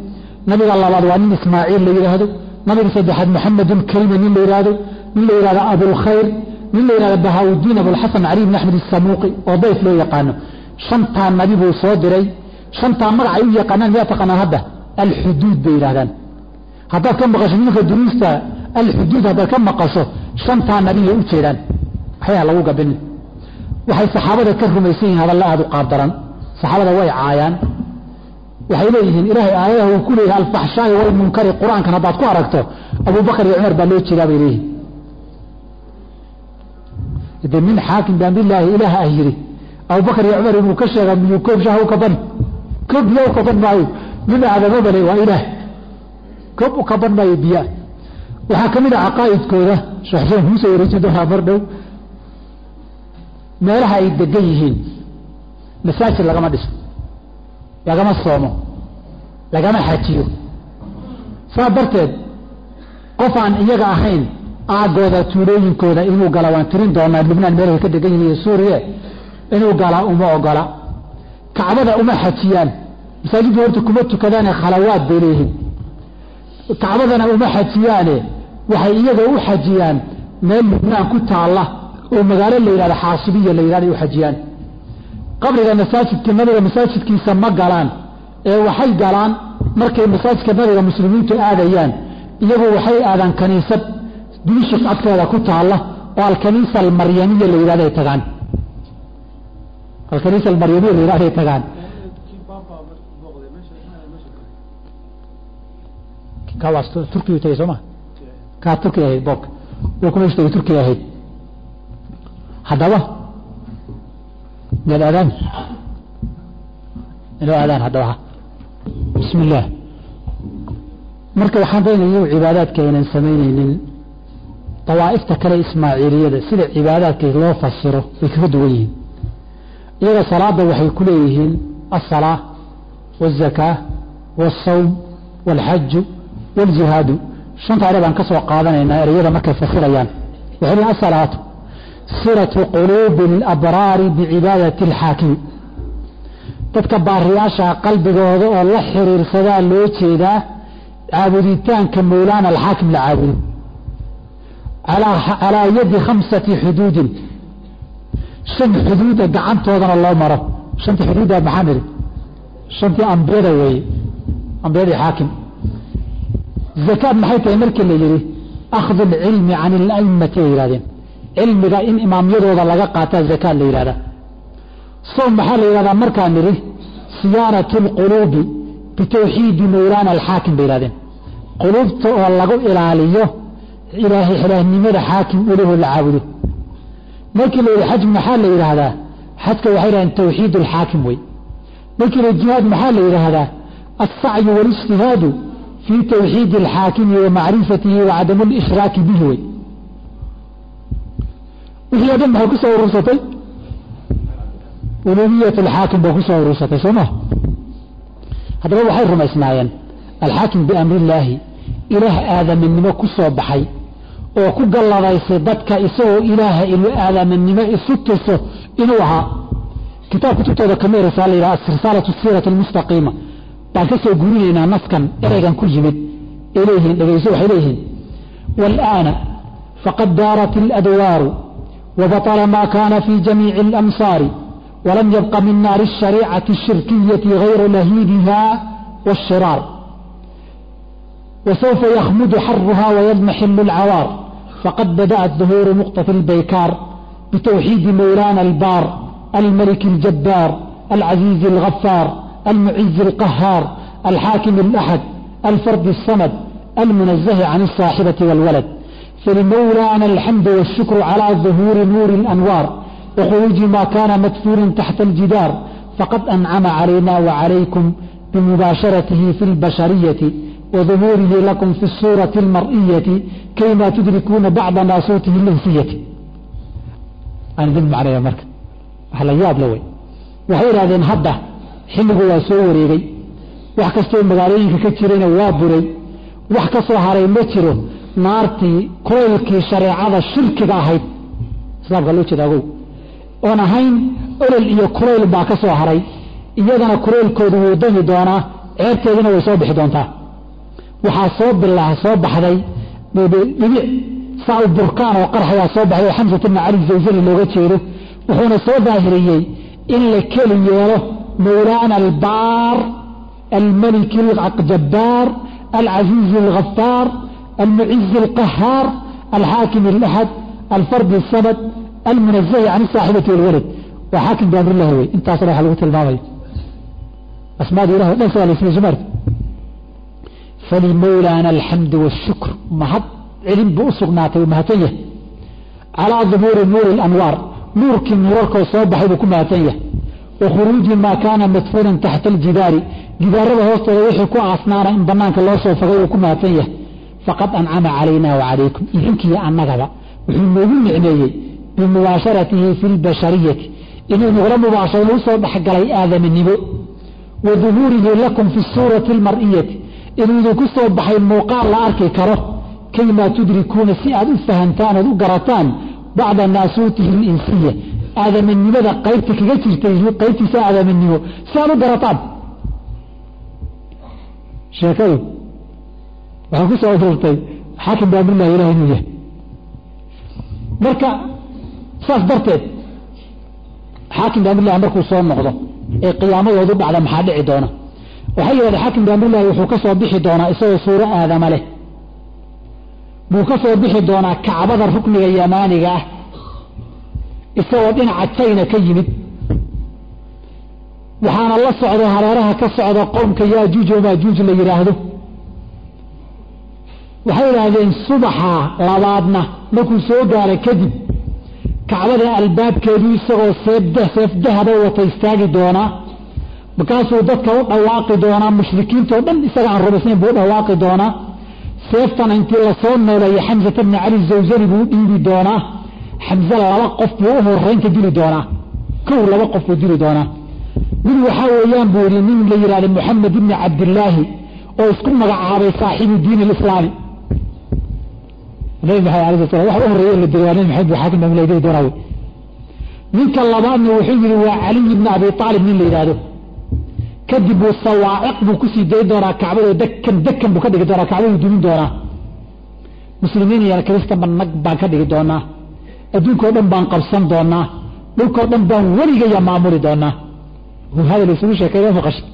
nabiga labaad waa nin ismaaciil la yidhaahdo nabiga saddexaad maxamedun kelima nin la yidhaahdo nin la yidhahdo abulkhayr nin la yidhahdo bahaaudiin abulxasan cali bn axmed isamuuqi oo dayf loo yaqaano. Shantaa nabi buu soo diray. Shantaa magac ay u yaqaanaan miyaa taqaanaan hadda? Alxuduud bay yidhahdaan haddaad ka maqasho ninka duruusta alxuduud haddaad ka maqasho shantaa nabiyay u jeedaan. Waxyaa lagu gabin. Waxay saxaabada ka rumaysan yihiin hadalla aada u qaabdaran saxaabada way caayaan. Waxay leeyihiin ilaahay aayadaha uu ku leeyahay alfaxshaai walmunkari qur'aankan haddaad ku aragto abubakar iyo cumar baa loo jeedaa bay leeyihiin de min xaakim baambilaahi ilaah ah yidhi. Abubakar iyo cumar inuu ka sheega miyuu koob shaah u kaban? Koob biyo u kaban maayo. Min bale waa ilaah. Koob u kaban maayo biyaa waxaa ka mid ah caqaa'idkooda sheekh xuseen kuusoo wareejin doonaa mar dhow meelaha ay degan yihiin masaajid lagama dhiso lagama soomo lagama xajiyo saa darteed qof aan iyaga ahayn aagooda tuulooyinkooda inuu gala waan tirin doonaa lubnaan meelahay ka degan yihiin iyo suuriya inuu gala uma ogola. Kacbada uma xajiyaan. Masaajidda horta kuma tukadaane khalawaad bay leeyihiin. Kacbadana uma xajiyaane waxay iyaga u xajiyaan. Meel lubnaan ku taalla oo magaalo la yidhahdo xaasibiya la yidhahdo u xajiyaan. Qabriga masaajidka nabiga masaajidkiisa ma galaan. Ee waxay galaan markay masaajidka nabiga muslimiintu aadayaan iyagu waxay aadaan kaniisad dimashik agteeda ku taalla oo alkaniisa almaryamiya la yidhahdo ay tagaan. Alkaniisa almaryamiya la yidhahdo ay tagaan. Kawaas turkiyu tagay soo ma? Kaa turkiya ahayd boobka wuu ku meesha tagay turkiya ahayd. Haddaba meel aadaan. Inoo aadaan haddaba. Bismi illaah marka waxaan daynaya iyagu cibaadaadka aynan samaynaynin dawaaifta kale ismaaciiliyada sida cibaadaadka loo fasiro way kaga duwan yihiin. Iyagoo salaada waxay ku leeyihiin asalaa wazakaa wasawm walxaju waljihaadu shanta ere baan ka soo qaadanaynaa ereyada markay fasirayaan. Waxay leeyihiin asalaatu siratu quluubi alabraari bicibaadati alxaakimi dadka baariyaasha qalbigooda oo la xiriirsadaa loo jeedaa caabuditaanka mowlaana alxaakim la caabudo calaa yadi khamsati xuduudin shan xuduuda gacantoodana loo maro shanta xuduudda maxaa nidhi shantii ambiyada weeye ambiyadii xaakim zakaad maxay tahay markii la yidhi akhdu alcilmi can ila'immati bay yihahdeen cilmiga in imaamyadooda laga qaataa zakaad la yidhahdaa soom maxaa la yidhahdaa markaa nidhi siyaanatu lquluubi bitawxiidi mawlaana alxaakim bay yihahdeen quluubta oo lagu ilaaliyo ilaahay ilaahnimada xaakim ulahoo la caabudo. Markii la yidhi xaj maxaa la yidhaahdaa? Xajka waxay yidhahdeen tawxiid alxaakim wey markii la jihaad maxaa la yidhaahdaa? Alsacyu walijtihaadu fii tawxiidi alxaakimi wa macrifatihi lishraaki bihi wey wixii o dhan maxay ku urursatay? Uluhiyat alxaakim bay ku urursatay soo ma haddaba waxay rumaysnaayeen alxaakim biamri illaahi ilaah aadaminimo ku baxay oo ku gallabaysay dadka isagoo ilaaha ilo aadaamanimo isu tuso inuu ahaa. Kitaab kutubtooda kameeraysaa ah la yidhaha risaalatu siirat almustaqiima. Baan ka soo gurinaynaa naskan eraygan ku yimid. Ay leeyihiin dhegayso waxay leeyihiin. Waalaana faqad daarat aladwaaru wabatala maa kaana fii jamiici alamsaari walam yabqa min naari ashariicati ashirkiyati gayru lahiibiha waashiraar wasawfa yakhmudu xaruha wayadmaxillu alcawaar فقد بدأت ظهور نقطة البيكار بتوحيد مولانا البار الملك الجبار العزيز الغفار المعز القهار الحاكم الأحد الفرد الصمد المنزه عن الصاحبة والولد فلمولانا الحمد والشكر على ظهور نور الأنوار وخروج ما كان مدفور تحت الجدار فقد أنعم علينا وعليكم بمباشرته في البشرية وظهوره لكم في الصورة المرئية كيما تدركون بعض ناسوته الإنسية أنا ذنب معنا مركز على ياب لوي waxay yidhahdeen hadda xilligu waa soo wareegay wax kastoo magaalooyinka ka jirayna waa buray wax ka soo haray ma jiro naartii kulaylkii shareecada shirkiga ahayd islaamka loo jeeda agow oon ahayn olol iyo kulayl baa ka soo haray waxaa soo bila soo baxday dhibic saa u burkaan oo qarxayaa soo baxday oo xamsat ibna cali zawsani looga jeedo wuxuuna soo daahiriyey in la keli yeelo mawlaana albaar almaliki الجبار العزيز الغفار المعز القهار الحاكم الأحد الفرد الصمد المنزه عن الصاحبة والولد وحاكم بأمر الله هو انت صلاح falimowlaana alxamdu washukr mahad celin buu u u mahadsan yahay calaa duhuuri nuuri lanwaar nuurkii nuurarkoo soo baxay buu ku mahadsan yahay wa khuruuji maa kaana madfuunan taxta aljidaari gidaarada hoostooda wixii ku aasnaana in banaanka loo soo fogay uu ku mahadsan yahay faqad ancama calayna wacalaykum idinkiiyo annagaba wuxuu noogu nicmeeyey bimubaasharatihi fi lbashariyati inuu nugla mubaasharo lagu soo dhexgalay aadaminimo wa duhuurihi lakum fi suurati almar'iyati idinku soo baxay muuqaal la arki karo kaymaa tudrikuuna si aad u fahantaan ood u garataan bacda naasuutihi alinsiya aadaminimada qaybta kaga jirtay qaybtiisa aadaminimo si aad u garataan. Sheekadu waxay ku ururtay xaakim baamurlah ilaah inuu yahay. Marka saas darteed xaakim baamurlah markuu soo noqdo ee qiyaamadoodu dhacda maxaa dhici doona waxay yidhahdeen xaakim baamurlah wuxuu ka soo bixi doonaa isagoo suuro aadama leh. Buu ka soo bixi doonaa kacbada rukniga yamaaniga ah. Isagoo dhinaca jayna ka yimid. Waxaana la socda hareeraha ka socda qowmka yaajuuj oo maajuuj la yidhaahdo waxay yidhaahdeen subaxa labaadna markuu soo gaara kadib kacbada albaabkeedu isagoo seef dahaba wata istaagi doonaa markaasuu dadka u dhawaaqi doonaa mushrikiinta oo dhan isaga aan rumaysnayn buu u dhawaaqi doonaa. Seeftana intii la soo nooleeya xamsata bni cali zawsani buu u dhiibi doonaa. Xamse laba qof buu u horeynta dili doonaa. Kow laba qof buu dili doonaa. Mid waxaa weeyaan buu yidhi nin la yidhahda moxamed ibni cabdillaahi oo isku magacaabay saaxibu diin alislaami. Nabi maxamed alay sl wax u horreeya la diri waa nabi maxamed buu xaakim baa la diri doonaa ninka labaadna wuxuu yidhi waa caliy ibni abi aalib nin la yidhaahdo kadib buu sawaaciq buu ku sii dayn doonaa kacbadoo dekan dekan buu ka dhigi doonaa kacbaduu dumin doonaa. Muslimiin iyo kristanba nag baan ka dhigi doonaa. Adduunkao dhan baan qabsan doonaa. Dhulkao dhan baan weligaya maamuli doonaa. Hada laysugu sheekey ma maqashay?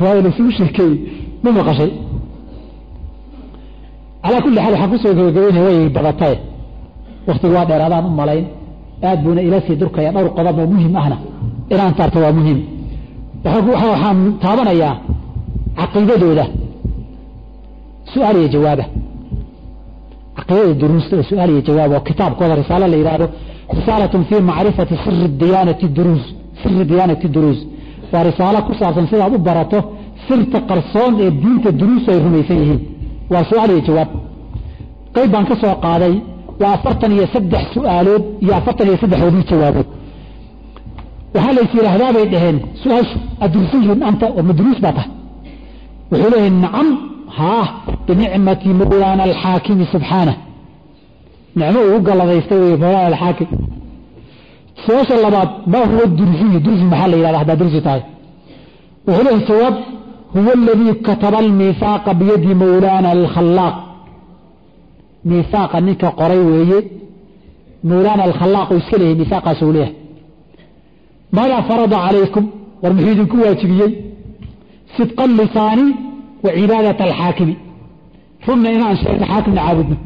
Hada laysugu sheekeeyey ma maqashay? Calaa kulli xaal waxaan ku soo gabagabeynaya way badatae waktigu waa dheeraadaan u malayn. Aad buuna ila sii durkaya dhowr qodob oo muhiim ahna. Inaan taarto waa muhiim waxaan taabanayaa caqiidadooda su'aal iyo jawaaba caqiidada duruusta oo su'aal iyo jawaab oo kitaabkooda risaalo la yidhaahdo risaalatun fi macrifati siri diyaanati duruus siri diyaanati duruus. Waa risaalo ku saabsan sidaad u barato sirta qarsoon ee diinta duruus ay rumaysan yihiin. Waa su'aal iyo jawaab. Qayb baan ka soo qaaday waa afartan iyo saddex su'aalood iyo afartan iyo saddexoodii jawaabood waxaa lays yidhaahdaa bay dhaheen su'aashu adruusiyun anta oo madruus baa tahay. Wuxuu leeyahay nacam haa binicmati mawlaana alxaakimi subxaanah nicmo uu galladaystay wey mawlaana alxaakim su'aasha labaad ma huwa dursiyu dursi maxaa la yidhahda haddaa dursi tahay? Wuxuu leeyahay jawaab huwa aladii kataba almiihaaqa biyadi mawlaana alkhallaaq. Miihaaqa ninka qoray weeye mawlaana alkhallaaq uu iska leeyahay miihaaqaas uu leeyahay maadaa farada calaykum war muxuu idinku waajibiyey sidqa lisaani wa cibaadata alxaakimi runna inaan sheegno xaakimna caabudno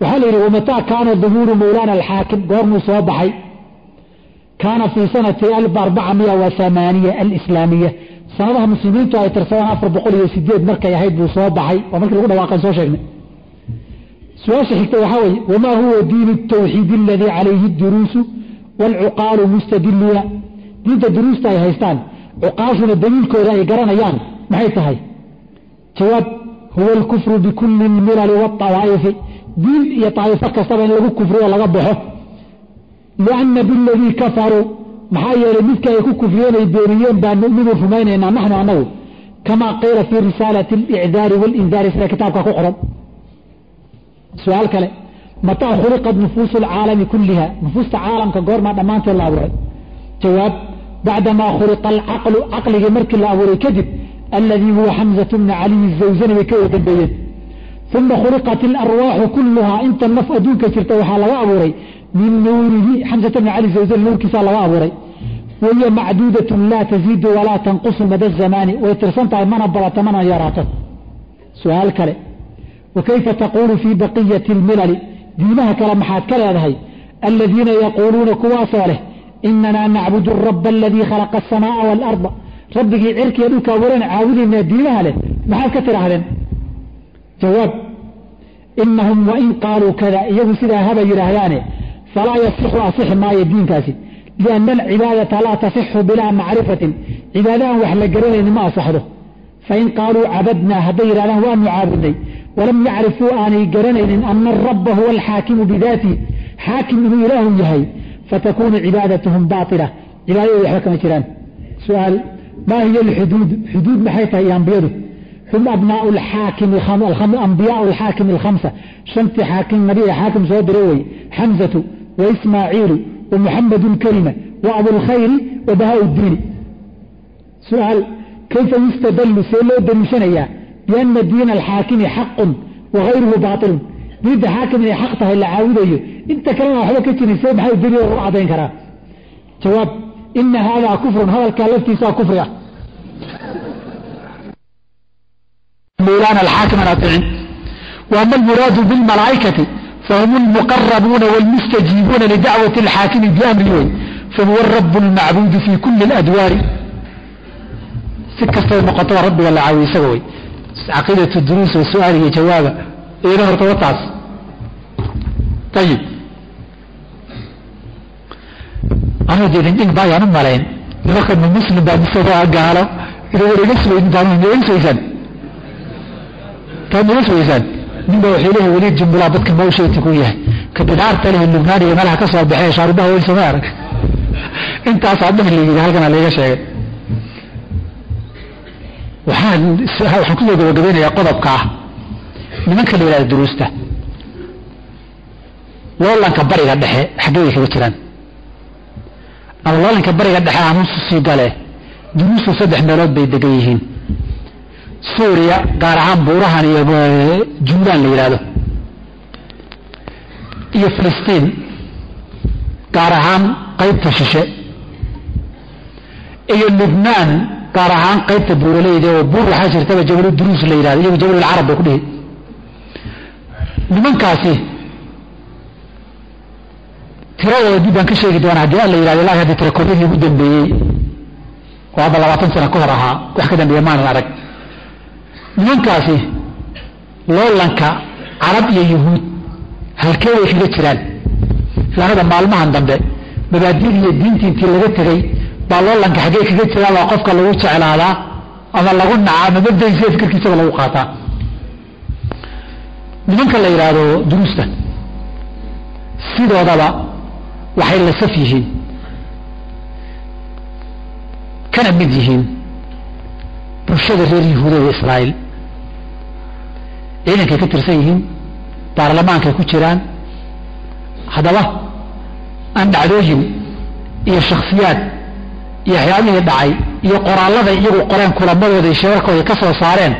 waxaa la yidhi wamataa kaana duhuuru mawlaana alxaakim goormuu soo baxay kaana fii sanati arbaca miya wa amaaniya alislaamiya sanadaha muslimiintu ay tirsadaan afar boqol iyo sideed markay ahayd buu soo baxay waa markii lagu dhawaaqan soo sheegnay su'aasha xigta waxaa weeye wamaa huwa diinu tawxiid aladii calayhi duruusu waalcuqaalu mustadiluuna diinta duruusta ay haystaan cuqaashuna daliilkooda ay garanayaan maxay tahay jawaab huwa alkufru bikulli lmilali waawaa'ifi diin iyo daa'ifo kastaba in lagu kufriyo laga baxo lianna biladii kafaruu maxaa yeelay midka ay ku kufriyeen ay beeniyeen baa numinu rumaynaynaa naxnu annagu kamaa qiila fii risaalati alicdaari waalindaari sida kitaabka ku qoran su'aal kale mataa khuliqat nufuusu alcaalami kulliha. Nufuusta caalamka goormaa dhammaanteed la abuuray. Jawaab bacdamaa khuliqa alcaqlu caqligii markii la abuuray kadib aladii huwa xamzatu bna caliyi zawsani bay ka wada dambeeyeen. Uma khuliqat alarwaaxu kulluhaa inta naf adduunka jirta waxaa laga abuuray. Min nuurihi xamzata bna cali zawsani nuurkiisaa laga abuuray. Wahiya macduudatun laa taziidu walaa tanqusu mada zamaani. Way tirsan tahay mana badato mana yaraato. Su'aal kale. Wakayfa taquulu fii baqiyati almilali diimaha kale maxaad ka leedahay aladiina yaquuluuna kuwaasoo leh inanaa nacbudu araba aladii khalaqa asamaaa waalarda rabbigii cirkiiyo dhulka abuuran caabudaynaa diimaha leh maxaad ka tidhaahdeen? Jawaab inahum wain qaaluu kada iyagu sidaa haba yidhaahdaane falaa yasixu asixi maayo diinkaasi lianna alcibaadata laa tasixu bilaa macrifatin. Cibaada aan wax la garanaynin ma asaxdo. Fain qaaluu cabadnaa hadday yidhahdaan waanu caabudnay walam yacrifuu aanay garanaynin ana araba huwa alxaakimu bidaatihi xaakim inuu ilaahu yahay fatakunu cibaadatuhum baaila cibaadadooda waxba kama jiraan su'aal maa hiya alxuduud xuduud maxay tahay ambiyadu hum abnaau ambiyaau alxaakimi alkhamsa shantii xaakim nabi ee xaakim soo diray wey xamzatu wa ismaaciilu wa muxamadu lkalima wa abulkhayri wa bahaa diini su'aal kayfa yustadallu see loo daliishanayaa biana diina alxaakimi xaqun wa gayruhu baailun diinta xaakim inay xaq tahay la caabudayo inta kalena waxba ka jirin see maxay daliil ugu cadayn karaa jawaab ina haadaa kufrun hadalkaa laftiisaa kufri ah mawlaana alxaakim aan aطicin waama almuraadu bilmalaa'ikati fahum almuqarabuuna wاlmustajiibuuna lidacwati alxaakimi biamri wey fahuwa arabu almacbuudu fi kuli اladwaari si kastay noqoto rabbiga la caawiyo isaga wey caqiidatu duruus wa su'aal iyo jawaaba iyada horta wataas ayib anu didindhin baayaan u malayn nimankan ma muslim baa misagoo gaalo ina niga suweysaan taad niga suweysaan ninba waxay leeyahay weliid jumbulaa dadka mawsheeti ku yahay ka bidaarta leh lubnaan iyo meelaha ka soo baxee shaarubaha weyn sama arag intaasaa layidhi halkana layga sheegay waxaan waxaan ku soo gabagabeynayaa qodobka ah. Nimanka la yidhahda duruusta. Loolanka bariga dhexe xaggey kaga jiraan ama loolanka bariga dhexe anusu sii gale duruustu saddex meelood bay degan yihiin. Suuriya gaar ahaan buurahan iyo jumlaan la yidhaahdo iyo filistiin gaar ahaan qaybta shishe. Iyo lubnaan gaar ahaan qaybta buuraleyda oo buur waxaa jirtaba jabal duruus la yidhahdo iyagu jabalulcarab bay ku dhihi. Nimankaasi tiradooda baan ka sheegi doonaa haddii alla yidhahdo ilahi haddii tirakoobadii ugu dambeeyey. Oo hadda labaatan sano ka hor ahaa wax ka dambeeya maanan arag. Nimankaasi loolanka carab iyo yuhuud halkee way kaga jiraan? Islaamada maalmahan dambe mabaadid iyo diintii intii laga tegey baa loolanka xaggee kaga jiraan baa qofka lagu jeclaadaa ama lagu nacaa ama mabdaysiya fikirkiisaba lagu qaataa. Nimanka la yidhaahdo duruusta. Sidoodaba waxay la saf yihiin. Kana mid yihiin bulshada reer yahuuda iyo israa'iil. Ciidankay ka tirsan yihiin baarlamaankay ku jiraan haddaba aan dhacdooyin iyo shakhsiyaad iyo waxyaabihii dhacay iyo qoraallada iyagu qoreen kulamadooda iyo sheerarkooda ka soo saareen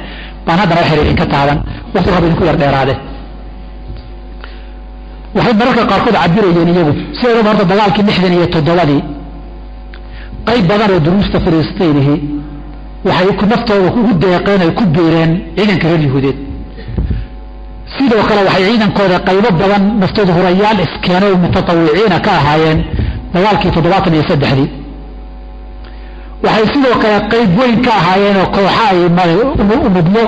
baan haddana waxay idinka taaban. Waqtigu haba idinku yar dheeraade. Waxay mararka qaarkood cabirayeen iyagu sideedaba horta dagaalkii lixdan iyo toddobadii. Qayb badan oo duruusta filistiinihi waxay naftooda ugu deeqeen ay ku biireen ciidanka reer yahuudeed sidoo kale waxay ciidankooda qaybo badan naftooda hurayaal iskeenay mutatawiciina ka ahaayeen dagaalkii toddobaatan iyo saddexdii waxay sidoo kale qayb weyn ka ahaayeen oo kooxa ay unubyo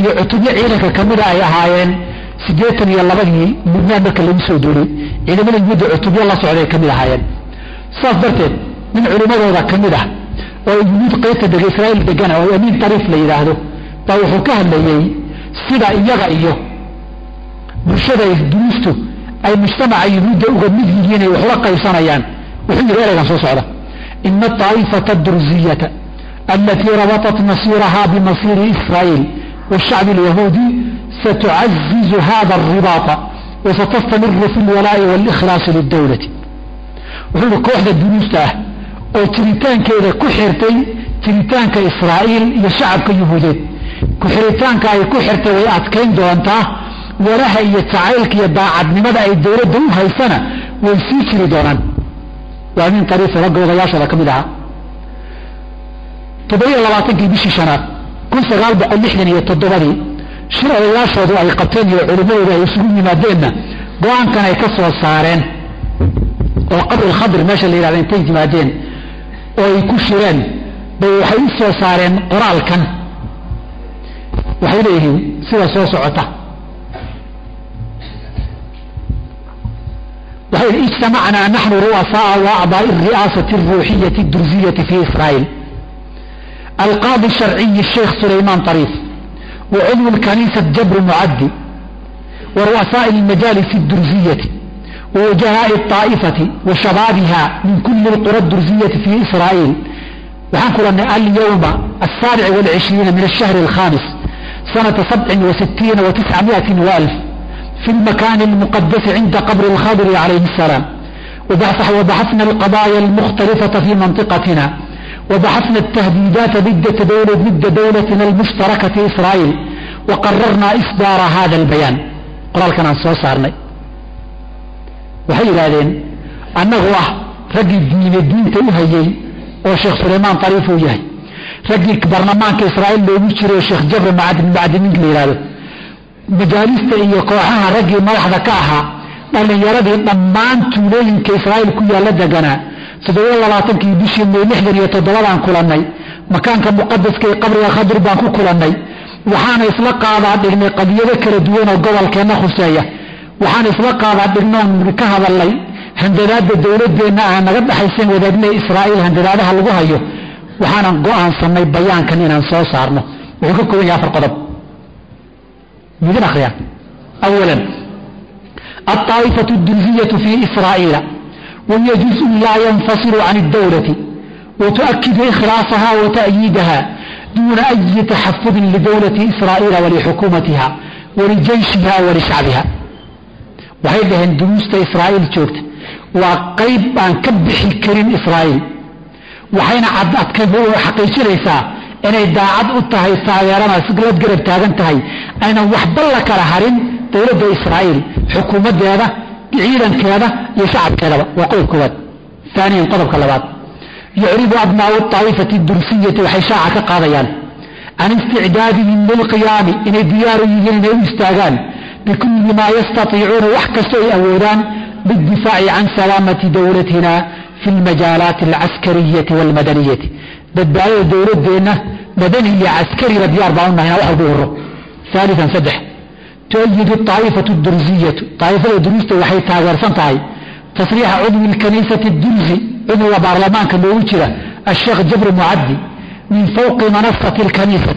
iyo cutubyo ciidanka kamida ay ahaayeen siddeetan iyo labadii lubnaan marka lagu soo duulay ciidamada yuhuudda cutubyo la socday ka mid ahaayeen. Saas darteed nin culimmadooda ka mid ah oo yuhuud qaybta dega israa'iil degana oo amiin tariif la yidhaahdo baa wuxuu ka hadlayey sida iyaga iyo bulshada duruustu ay mujtamaca yuhuudda uga mid yihiin ay waxula qaybsanayaan. Wuxuu yidhi ereygan soo socda ina aطaa'ifata durziyata alatii rabaطat masiiraha bimasiiri israa'iil wالshacbi اlyahuudi satucazizu hada الribaaطa wasatastamiru fi اlwalaa'i wاlإkhlaasi lidowlati wuxuu yihi kooxda duruusta ah oo jiritaankeeda ku xirtay jiritaanka israa'iil iyo shacabka yuhuudeed ku-xiritaanka ay ku xirtay way adkayn doontaa walaha iyo jacaylka iyo daacadnimada ay dowladda u haysana way sii jiri doonaan waa min tariifi ragga ka mid ahaa. Toddobiyo labaatankii bishii shanaad kun sagaal boqol lixdan iyo toddobadii shir odayaashoodu ay qabteen iyo culimmadooda ay isugu yimaadeenna go'aankan ay ka soo saareen oo qabri lkhadir meesha la yidhahda intay yimaadeen oo ay ku shireen bay waxay u saareen qoraalkan. Waxay leeyihiin sida soo socota waxay yihi ijtamacnaa naxnu ru'asaaa wa acdaa'i ari'aasati alruuxiyati durziyati fi israa'iil alqaadi الsharciyi الsheikh sulaymaan طariif وcudwi اlkaniisة jabr mucadi wa ru'asaaءi اlmajaalis الdurziyati ووجهاء الطائفة وشبابها من كل القرى الدرزية في إسرائيل waxaan kulanay اليوم السابع والعشرين من الشهر الخامس سنة سبع وستين وتسعمائة وألف في المكان المقدس عند قبر الخضر عليه السلام وبحثنا القضايا المختلفة في منطقتنا وبحثنا التهديدات ضد دولة ضد دولتنا المشتركة إسرائيل وقررنا إصدار هذا البيان قرال كان soo saarnay waxay yidhaahdeen annagu ah raggii diine diinta u hayey oo sheekh sulaymaan tariif uu yahay raggii barlamaanka israa'iil loogu jiray oo sheekh jabri macadin macdiniin la yidhahdo majaalista iyo kooxaha raggii madaxda ka ahaa dhallinyaradii dhammaan tuulooyinka israa'iil ku yaalla deganaa toddobiyo labaatankii bishii may lixdan iyo toddobadaan kulannay makaanka muqadaska ee qabriga khadir baan ku kulannay. Waxaana isla qaadaa dhignay qadiyado kala duwan oo gobolkeenna khuseeya waxaan isla qaadaa dhignoon ka hadalnay handadaada dowladeenna aan naga dhexaysan wadaadnay israa'iil handadaadaha lagu hayo. Waxaanan go'aansanay bayaankan inaan soo saarno. Wuxuu ka kooban yahay afar qodob midin akhriya awalan الطائفة الدرزية في إسرائيل وهي جزء لا ينفصل عن الدولة وتؤكد إخلاصها وتأييدها دون أي تحفظ لدولة إسرائيل ولحكومتها ولجيشها ولشعبها waxay dhaheen duruusta israa'iil joogta waa qayb aan ka bixi karin israa'iil waxayna xaqiijinaysaa inay daacad u tahay taageerana siglad garab taagan tahay aynan waxba la kala harin dowladda israa'iil xukuumaddeeda ciidankeeda iyo shacabkeedaba. Waa qodob koowaad. Aaniyan qodobka labaad. Yucribu abnaau aa'ifati dursiyati waxay shaaca ka qaadayaan. Can isticdaadihim lilqiyaami inay diyaaru yihiin inay u istaagaan. Bikuli maa yastaiicuuna wax kastoo ay awoodaan biاdifaaci can salaamati dowlatina fi lmajaalaati alcaskariyati wاlmadaniyati badbaadada dowladeenna madani iyo caskariba diyaar baan u nahay inaan wax horo aalian saddex tuayidu aa'ifatu durziyatu. Aa'ifada duruusta waxay taageersan tahay tasriixa cudwi lkaniisati durzi cudwiga baarlamaanka loogu jira asheekh jabri mucaddi min fawqi manasati lkaniisa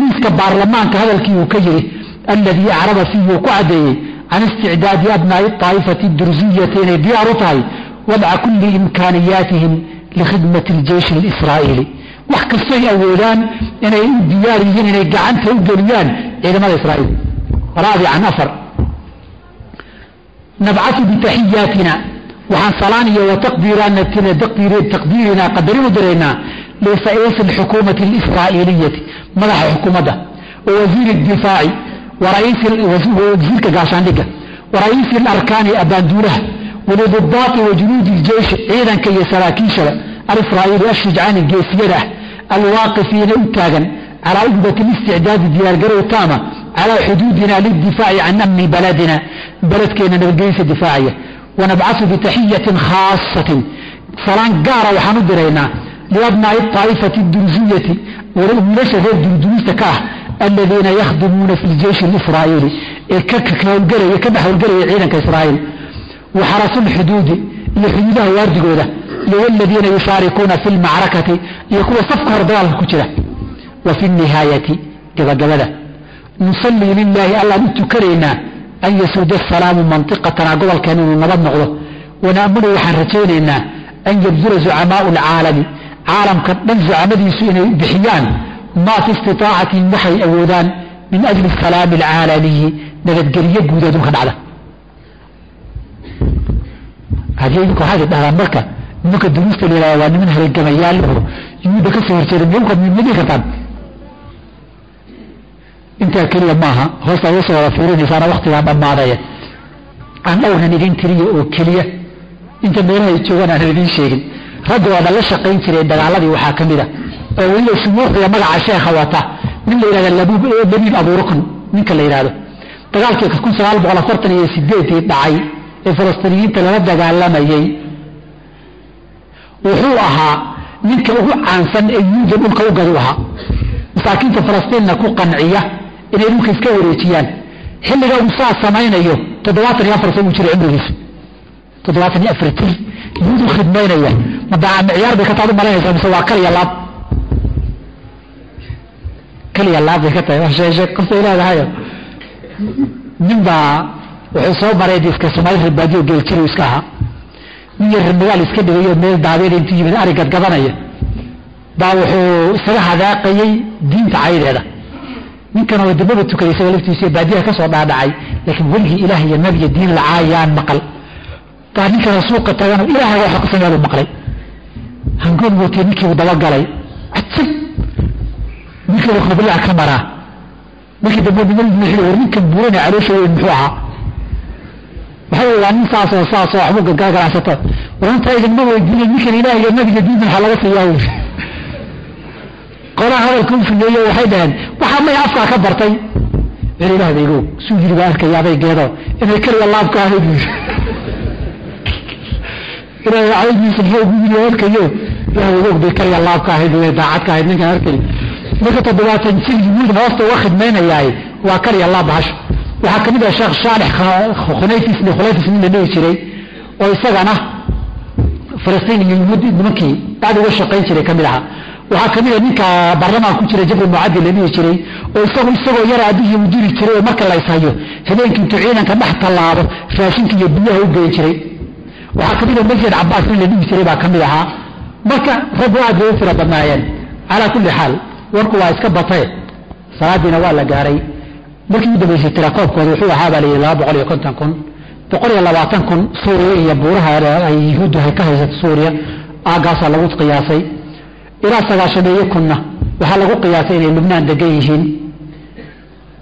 miiska baarlamaanka hadalkii uu ka yiri aladii acraba fiihi uu ku caddeeyey can isticdaadi abnaa'i aa'ifati durziyati inay diyaar u tahay wadca kulli imkaaniyaatihim likhidmat aljeysh alisraa'iili wax kastoy awoodaan inay u diyaar yihiin inay gacanta u geliyaan ciidamada israa'iil raabican afar nabcatu bitaxiyaatina waxaan salaan iyo wataqdiiranatina taqdiirina qadarin u diraynaa lisais alxukuumati alisraa'iiliyati madaxa xukuumadda wa wasiiri difaaci wasiirka gaashaandhigga wa ra'iisi alarkaani abaanduulaha walidubaaqi wa junuudi اljeyshi ciidanka iyo saraakiishaba alisraa'iili ashujcaani geesiyada ah alwaaqifiina u taagan calaa ugbat listicdaadi diyaargarow taama calaa xuduudina lidifaaci can amni baladina baladkeena nabadgeysa difaacaya wanabcasu bitaxiyatin khaasatin salaan gaara waxaan u diraynaa liabnaa'i aa'ifati dursiyati wiilasha reer durdurista ka ah aladiina yakhdimuuna fi ljeyshi lisraa'iili ee ka howlgelaya ka dhex howlgelaya ciidanka israa'iil wa xarasulxuduudi iyo xuduudaha waardigooda iyo waladiina yushaarikuuna fi lmacrakati iyo kuwa safka hor dagaalka ku jira wa fi nihaayati gabagabada nusallii lilaahi allaan u tukanaynaa an yasuuda asalaamu mantiqatana gobolkeena inuu nabad noqdo wanaamunu waxaan rajaynaynaa an yabdura zucamaau alcaalami caalamka dhan zucamadiisu inay bixiyaan maa fi istiaacatihim waxay awoodaan min ajli salaami alcaalamiyi nabadgelyo guud adunka dhacda haddii idinku waxaad dhahdaan marka nimanka duruusta la yihahda waa niman halgamayaal oo yuhuudda ka soo horjeeda miyunka ma dhihi kartaan? Intaa keliya maaha hoosta uga soo wada fiirinaysaana waktigaa dhammaadaya. Aan dhowrnan idin tiriyo oo keliya. Inta meelaha ay joogaan aanan idiin sheegin. Ragga waada la shaqayn jiray dagaaladii waxaa ka mid a oo weliba shumuuxda magaca sheekha wata nin la yidhahda labiib abuurukn ninka la yidhahdo dagaalkii kun sagaal boqol afartan iyo sideedii dhacay ee falastiiniyiinta lala dagaalamayey wuxuu ahaa ninka ugu caansan ee yuhuudda dhulka u gadu ahaa masaakiinta falastiinna ku qanciya inay dhulka iska wareejiyaan. Xilliga uu saa samaynayo toddobaatan iyo afar san uu jira cimrigiisu toddobaatan iyo afar jir yuhuudu khidmaynaya madaamicyaar bay ka taad u malaynaysaa mise waa kaliya laab? Kaliya laab bay ka tahay. Sheeshe qofay leedahayo nin baa wuxuu soo maray diska soomaali ribaadiyo geeljiru iska ahaa. Nin yar magaal iska dhigayo meel daabeed intuu yimid ari gadgadanaya baa wuxuu isaga hadaaqayey diinta caydeeda ninkan oo dambaba tukaday isaga laftiisa baadiyaha ka dhaadhacay laakiin weligii ilaah iyo nabiya diin lacaayaan maqal. Baa ninkana suuqa tagano ilaahaga waxa ku sameeya buu maqlay. Hangoon watee ninkiibu dabagalay cajab! Ninkiibu qablica ka maraa. Markii dambe war ninkan buurana caloosha weyn muxuu ahaa waxaa waa nin saasoo saasoo waxbuu gagaa ganacsato idinma weydiinay ninkan ilaah iyo nabiga diinta maxaa laga siiyaa wy qolaa hadalka u fuleeyo waxay dhaheen waxaa may afkaa ka bartay. Baygo suu yiri baa arkaya adaygeedo inay keliya laabka ahayd ilaah caydiisa muxuu ugu yiri arkayo ilaah baygo bay keliya laabka ahayd way daacadka ahayd ninkan arkay. Marka toddobaatan jir yuhuud hoosta uga khidmaynayaay waa kaliya laab bahasho waxaa ka mid ah sheekh shaalix khunayfis khunayfis nin la dhihi jiray oo isagana falastiin iyo yuhuud nimankii aad uga shaqayn jiray ka mid ahaa waxaa ka mid a ninka baarlamaan ku jira jabri mucadi la dhihi jiray oo isagu isagoo yar aabihii u diri jiray oo marka la habeenkii intuu ciidanka dhex tallaabo raashinka iyo biyaha u geyn jiray. Waxaa ka mid a masjid cabaas nin la dhihi jiray baa ka mid ahaa marka raggu aad bay u tira badnaayeen. Calaa kulli xaal warku waa iska batee salaadiina waa la gaaray markii u dambaysay tirakoobkooda wuxuu ahaa baa layidhi laba boqol iyo konton kun boqol iyo labaatan kun suuriya iyo buuraha ay yuhuuddu ka haysato suuriya aagaasaa lagu qiyaasay. Ilaa sagaashameeye kunna waxaa lagu qiyaasay inay lubnaan degan yihiin.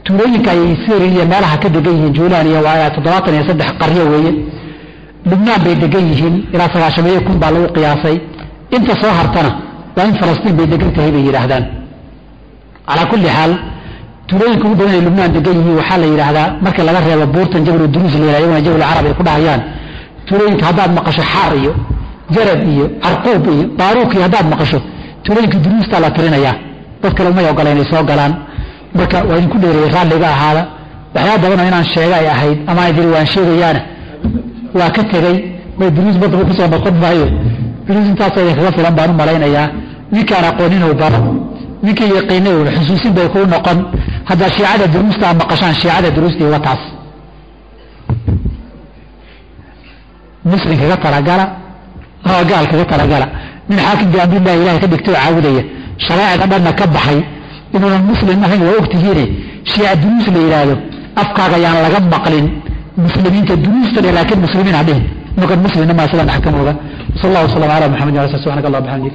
Tuulooyinka ay syria iyo meelaha ka degan yihiin juulaan iyo toddobaatan iyo saddex qaryo weeye. Lubnaan bay degan yihiin ilaa sagaashameeye kun baa lagu qiyaasay. Inta soo hartana waa in falastiin bay degan tahay bay yidhaahdaan. Calaa kulli xaal tuulooyinka ugu badan ay lubnaan degan yihiin waxaa la yidhaahdaa marka laga reebo buurtan jabru duruus la yidhahdo iyaguna jabru carab ay ku dhahayaan. Tuulooyinka haddaad maqasho xaar iyo jarab iyo carquub iyo baaruuk iyo haddaad maqasho tuulooyinka duruustaa la tirinayaa. Dad kale umay ogola inay soo galaan. Marka waa idinku dheereeyey raalliga ahaada. Waxyaa badanoo inaan sheega ay ahayd ama diri waan sheegayaana. Waa ka tegey may duruus badaba ku soo noqon maayo duruus intaasoo idin kaga filan baan u malaynayaa. Ninkaan aqooninuu baro ninkii yaqiinay xusuusin bay kuu noqon. Haddaa shiicada duruusta a maqashaan shiicada duruustii wataas muslim kaga talagala gaal kaga talagala. Nin xaakim biamrillahi ilahay ka dhigtay oo caawudaya shareecda dhanna ka baxay. Inuunan muslim ahayn waa ogtihiine shiica duruus la yidhaahdo afkaaga yaan laga maqlin. Muslimiinta duruusta dhe laakiin muslimiin ha dhihin imakan muslimna maa sidan axkamooga sal allah wasalam ala maxamed wa subhanaka allah bxamdik